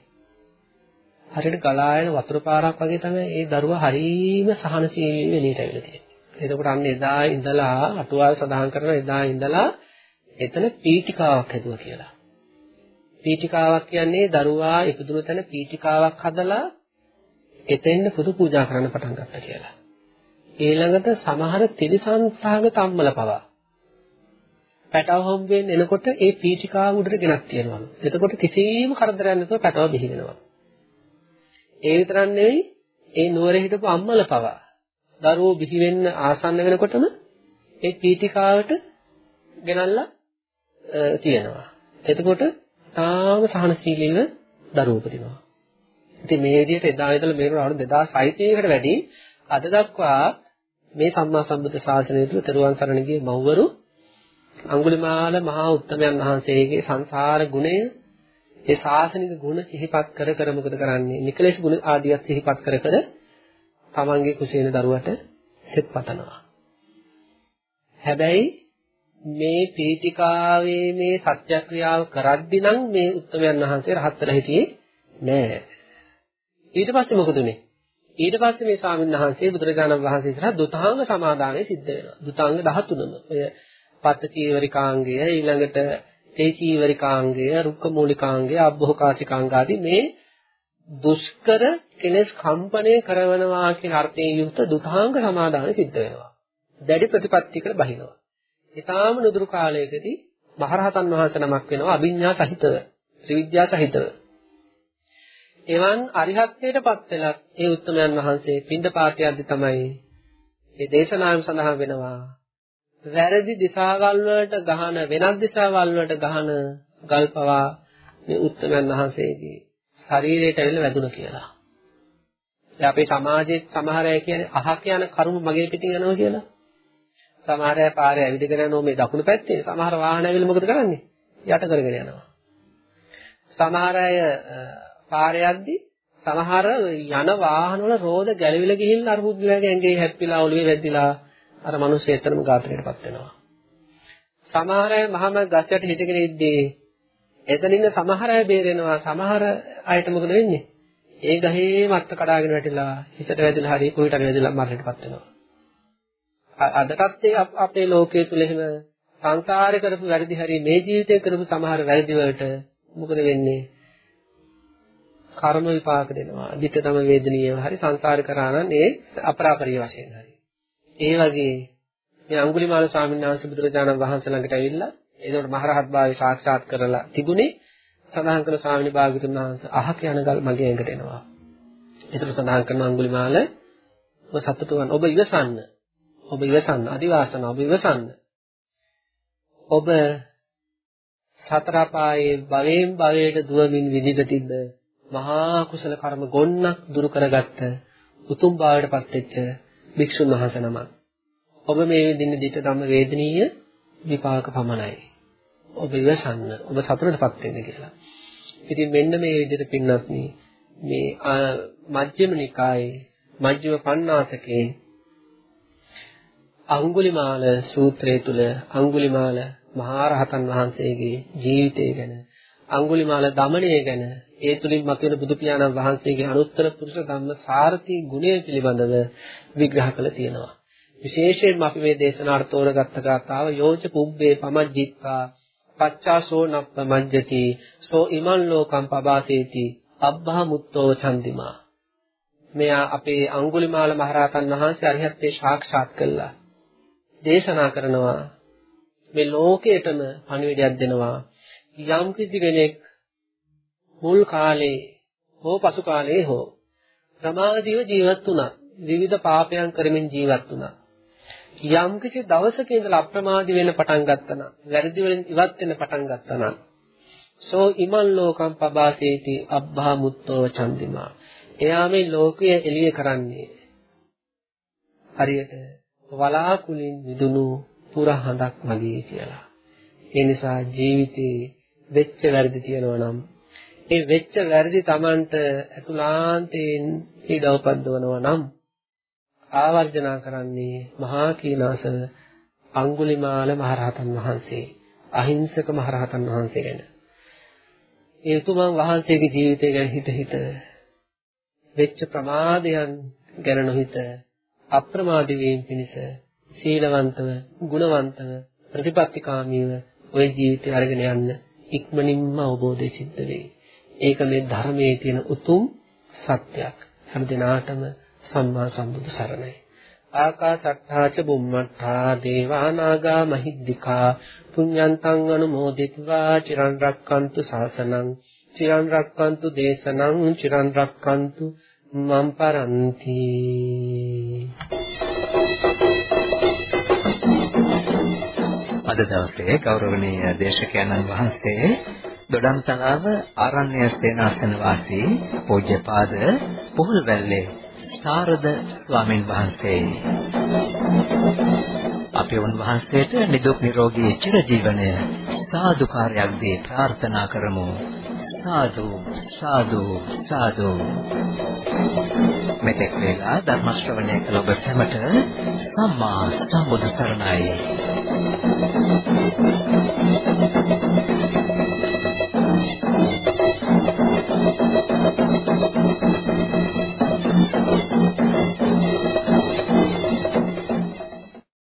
Speaker 2: හරියට ගලායන වතුර පාරක් වගේ තමයි ඒ දරුවා හරීම සහනශීලීව එළියට ඇවිල්ලා තියෙන්නේ. එතකොට අන්න එදා ඉඳලා අටුවාවේ සඳහන් කරන එදා ඉඳලා එතන පීඨිකාවක් හැදුවා කියලා. පීඨිකාවක් කියන්නේ දරුවා ඉපදුණු තැන පීඨිකාවක් හදලා එතෙන්න පුදු පූජා කරන්න පටන් ගත්තා කියලා. ඊළඟට සමහර තිරිසන් සහගත අම්මල පවා පැටව හම්බෙන්න එනකොට ඒ පීඨිකාව උඩට ගෙනත් තියනවලු. එතකොට කිසිම කරදරයක් නැතුව පැටව බිහි වෙනවා. ඒ විතරක් නෙවෙයි ඒ නුවර හිටපු අම්මල පවා දරුවෝ බිහි වෙන්න ආසන්න වෙනකොටම ඒ පීඨිකාවට ගෙනල්ලා තියෙනවා. එතකොට තාම සහනශීලීව දරුවෝ උපදිනවා. ඉතින් මේ විදිහට එදා ඉඳලා මේකට අවුරුදු 2600කට වැඩි අද දක්වා මේ සම්මා සම්බුද්ධ ශාසනය තුළ තෙරුවන් සරණ ගිය මව්වරු අඟුලිමාල මහා උත්තමයන් වහන්සේගේ සංසාර ගුණය ඒ ශාසනික ගුණ සිහිපත් කර කර මොකද කරන්නේ? නිකලේශ ගුණ ආදියත් සිහිපත් කර කර තමන්ගේ කුසේන දරුවට සෙත් පතනවා. හැබැයි මේ පීඨිකාවේ මේ සත්‍යක්‍රියාව කරද්දී නම් මේ උත්තමයන් වහන්සේ රහත් වෙලා හිටියේ නෑ. ඊට පස්සේ මොකද උනේ? ඊට පස්සේ මේ ස්වාමීන් වහන්සේ බුදුරජාණන් වහන්සේ ඉස්සරහ දුතාංග සමාදානය සිද්ධ වෙනවා. දුතාංග 13ම. ඔය පත්ත චීවරිකාංගය ඊළඟට තේ චීවරිකාංගය, රුක්ක මූලිකාංගය, අබ්බෝකාසිකාංග ආදී මේ දුෂ්කර කෙලස් කම්පණය කරනවා කියන අර්ථයෙන් යුක්ත දුතාංග සමාදානය සිද්ධ වෙනවා. දැඩි ප්‍රතිපත්තියකට බහිනවා. ඊටාම නුදුරු කාලයකදී මහරහතන් වහන්සේ නමක් වෙනවා අභිඥා සහිතව, ත්‍රිවිද්‍යා සහිතව. එවන් අරිහත්ත්වයටපත් වෙලා ඒ උත්තමයන් වහන්සේ පින්දපාතයක්දී තමයි මේ දේශනාවෙන් සඳහන් වෙනවා වැරදි දිශාවල් වලට ගහන වෙනත් දිශාවල් වලට ගහන ගල්පවා මේ උත්තමයන් වහන්සේගේ ශරීරයට ඇවිල්ලා වැදුණා කියලා. දැන් අපේ සමාජයේ සමහර අය කියන්නේ අහක යන කරුණු මගේ පිටින් යනවා කියලා. සමහර අය පාරේ ඇවිදගෙන යනවා මේ දකුණු පැත්තේ. සමහර වාහන ඇවිල්ලා මොකද කරන්නේ? යට කරගෙන යනවා. සමහර අය පාරේ යද්දි සමහර යන වාහන වල රෝද ගැලවිලා ගිහිල්ලා අර පුද්ගලයාගේ ඇඟේ හැප්පිලා ඔළුවේ වැදිලා අර මිනිස්සු එතරම් ඝාතනයටපත් වෙනවා. සමහර අය මහම ගස්යට හිටගෙන ඉද්දී එතන ඉන්න සමහර අය බේරෙනවා සමහර අයට මොකද වෙන්නේ? ඒ ගහේ මත්ත කඩාගෙන වැටිලා හිතට වැදිලා හරි කොහෙට හරි වැදිලා මරණයටපත් වෙනවා. අදටත් ඒ අපේ ලෝකයේ තුල එහෙම සංසාරේ කරපු වැරදි හරි මේ ජීවිතේ කරපු සමහර වැරදි වලට මොකද වෙන්නේ? කර්ම විපාක දෙනවා. අදිටතම වේදනීයව හරි සංසාර කරා නම් ඒ අපරාපරිය වශයෙන් හරි. ඒ වගේ මේ අඟුලිමාල ස්වාමීන් වහන්සේ බුදුරජාණන් වහන්සේ ළඟට ඇවිල්ලා ඒකට මහරහත් භාවය සාක්ෂාත් කරලා තිබුණේ සඳහන් කළ ස්වාමීන් භාග්‍යතුන් වහන්සේ අහක යන ගල් මගේ ඇඟට එනවා. ඒතර සඳහන් කරන අඟුලිමාල ඔබ සතුටු වන්න ඔබ ඉවසන්න. ඔබ ඉවසන්න අදිවාසන ඔබ ඉවසන්න. ඔබ සතර පායේ භවයෙන් භවයට දුවමින් විදිහට තිබ්බ මහා කුසල කර්ම ගොන්නක් දුරු කරගත්ත උතුම් භාවයට පත්වෙච්ච භික්ෂුන් වහන්සේ නමක්. ඔබ මේ විදිහේ දිට ධම්ම වේදනීය විපාක පමණයි. ඔබ ඉවසන්න ඔබ සතුටටපත් වෙන්න කියලා. ඉතින් මෙන්න මේ විදිහට පින්නත් මේ මජ්ක්‍ධිම නිකායේ මජ්ක්‍ධිම පඤ්ණාසකේ අඟුලිමාල සූත්‍රය තුල අඟුලිමාල මහරහතන් වහන්සේගේ ජීවිතය ගැන අඟුලිමාල දමණය ගැන ඒ තුලින් මතුවෙන බුදු පියාණන් වහන්සේගේ අනුත්තර පුරුෂ ධම්ම සාරති ගුණය පිළිබඳව විග්‍රහ කළ තියෙනවා. විශේෂයෙන්ම අපි මේ දේශනාවට තෝරගත්ත ගාථාව යෝජ කුබ්බේ පමජ්ජිත්වා පච්චාසෝ නප්ප මජ්ජති සෝ ඉමන් ලෝකම් පබාසේති අබ්බා මුත්තෝ චන්දිමා. මෙයා අපේ අඟුලිමාල මහරහතන් වහන්සේ අරිහත්ත්වේ සාක්ෂාත් කළා. දේශනා කරනවා මේ ලෝකයටම පණිවිඩයක් දෙනවා. යම් කිසි කෙනෙක් මුල් කාලේ හෝ පසු කාලේ හෝ ප්‍රමාදීව ජීවත් වුණා විවිධ පාපයන් කරමින් ජීවත් වුණා යම් කිසි දවසක ඉඳලා අප්‍රමාදී වෙන්න පටන් ගත්තා නම් වැරදි වලින් ඉවත් වෙන්න පටන් ගත්තා නම් සෝ ඉමන් ලෝකම් පබාසේති අබ්බා මුත්තෝ චන්දිමා එයා මේ ලෝකය එළිය කරන්නේ හරියට වලාකුලින් විදුණු පුර හඳක් වගේ කියලා. ඒ නිසා ජීවිතේ වෙච්ච වැරදි තියෙනවා නම් ඒ වෙච්ච වැරදි Tamanට අතුලාන්තයෙන් පීඩා උපද්දවනවා නම් ආවර්ජනා කරන්නේ මහා කීනාස අඟුලිමාල මහරහතන් වහන්සේ අහිංසක මහරහතන් වහන්සේ ගැන. ඒ උතුමන් වහන්සේගේ ජීවිතය ගැන හිත හිත වෙච්ච ප්‍රමාදයන් ගැන නොහිත අප්‍රමාදී වීම පිණිස සීලවන්තව, ගුණවන්තව, ප්‍රතිපත්තිකාමීව ওই ජීවිතය අරගෙන යන්න ඉක්මනින්ම අවබෝධය සිද්ධ වෙයි. ඒක මේ ධර්මයේ තියෙන උතුම් සත්‍යයක්. හැම දිනාටම සම්මා සම්බුදු සරණයි. ආකාසට්ඨාච බුම්මට්ඨා දේවානාගා මහිද්దికා පුඤ්ඤන්තං අනුමෝදිත्वा චිරන් රැක්කන්තු සාසනං චිරන් රැක්කන්තු දේශනං චිරන් රැක්කන්තු මම් පරන්ති
Speaker 1: අද දවසේ ගෞරවනීය දේශකයන්න් වහන්සේ දොඩම් තලාව ආරණ්‍ය සේනාසන වාසී පූජ්‍යපාද පොහොල්වැල්ලේ සාරද ස්වාමින් වහන්සේ. අපි උන්වහන්සේට නිදුක් නිරෝගී චිරජීවනය සාදුකාරයක් දී ප්‍රාර්ථනා කරමු. සාදු සාදු සාදු. මෙතෙක් වේලා ධර්ම ශ්‍රවණය කළ ඔබ සැමට සම්මා සම්බුදු සරණයි.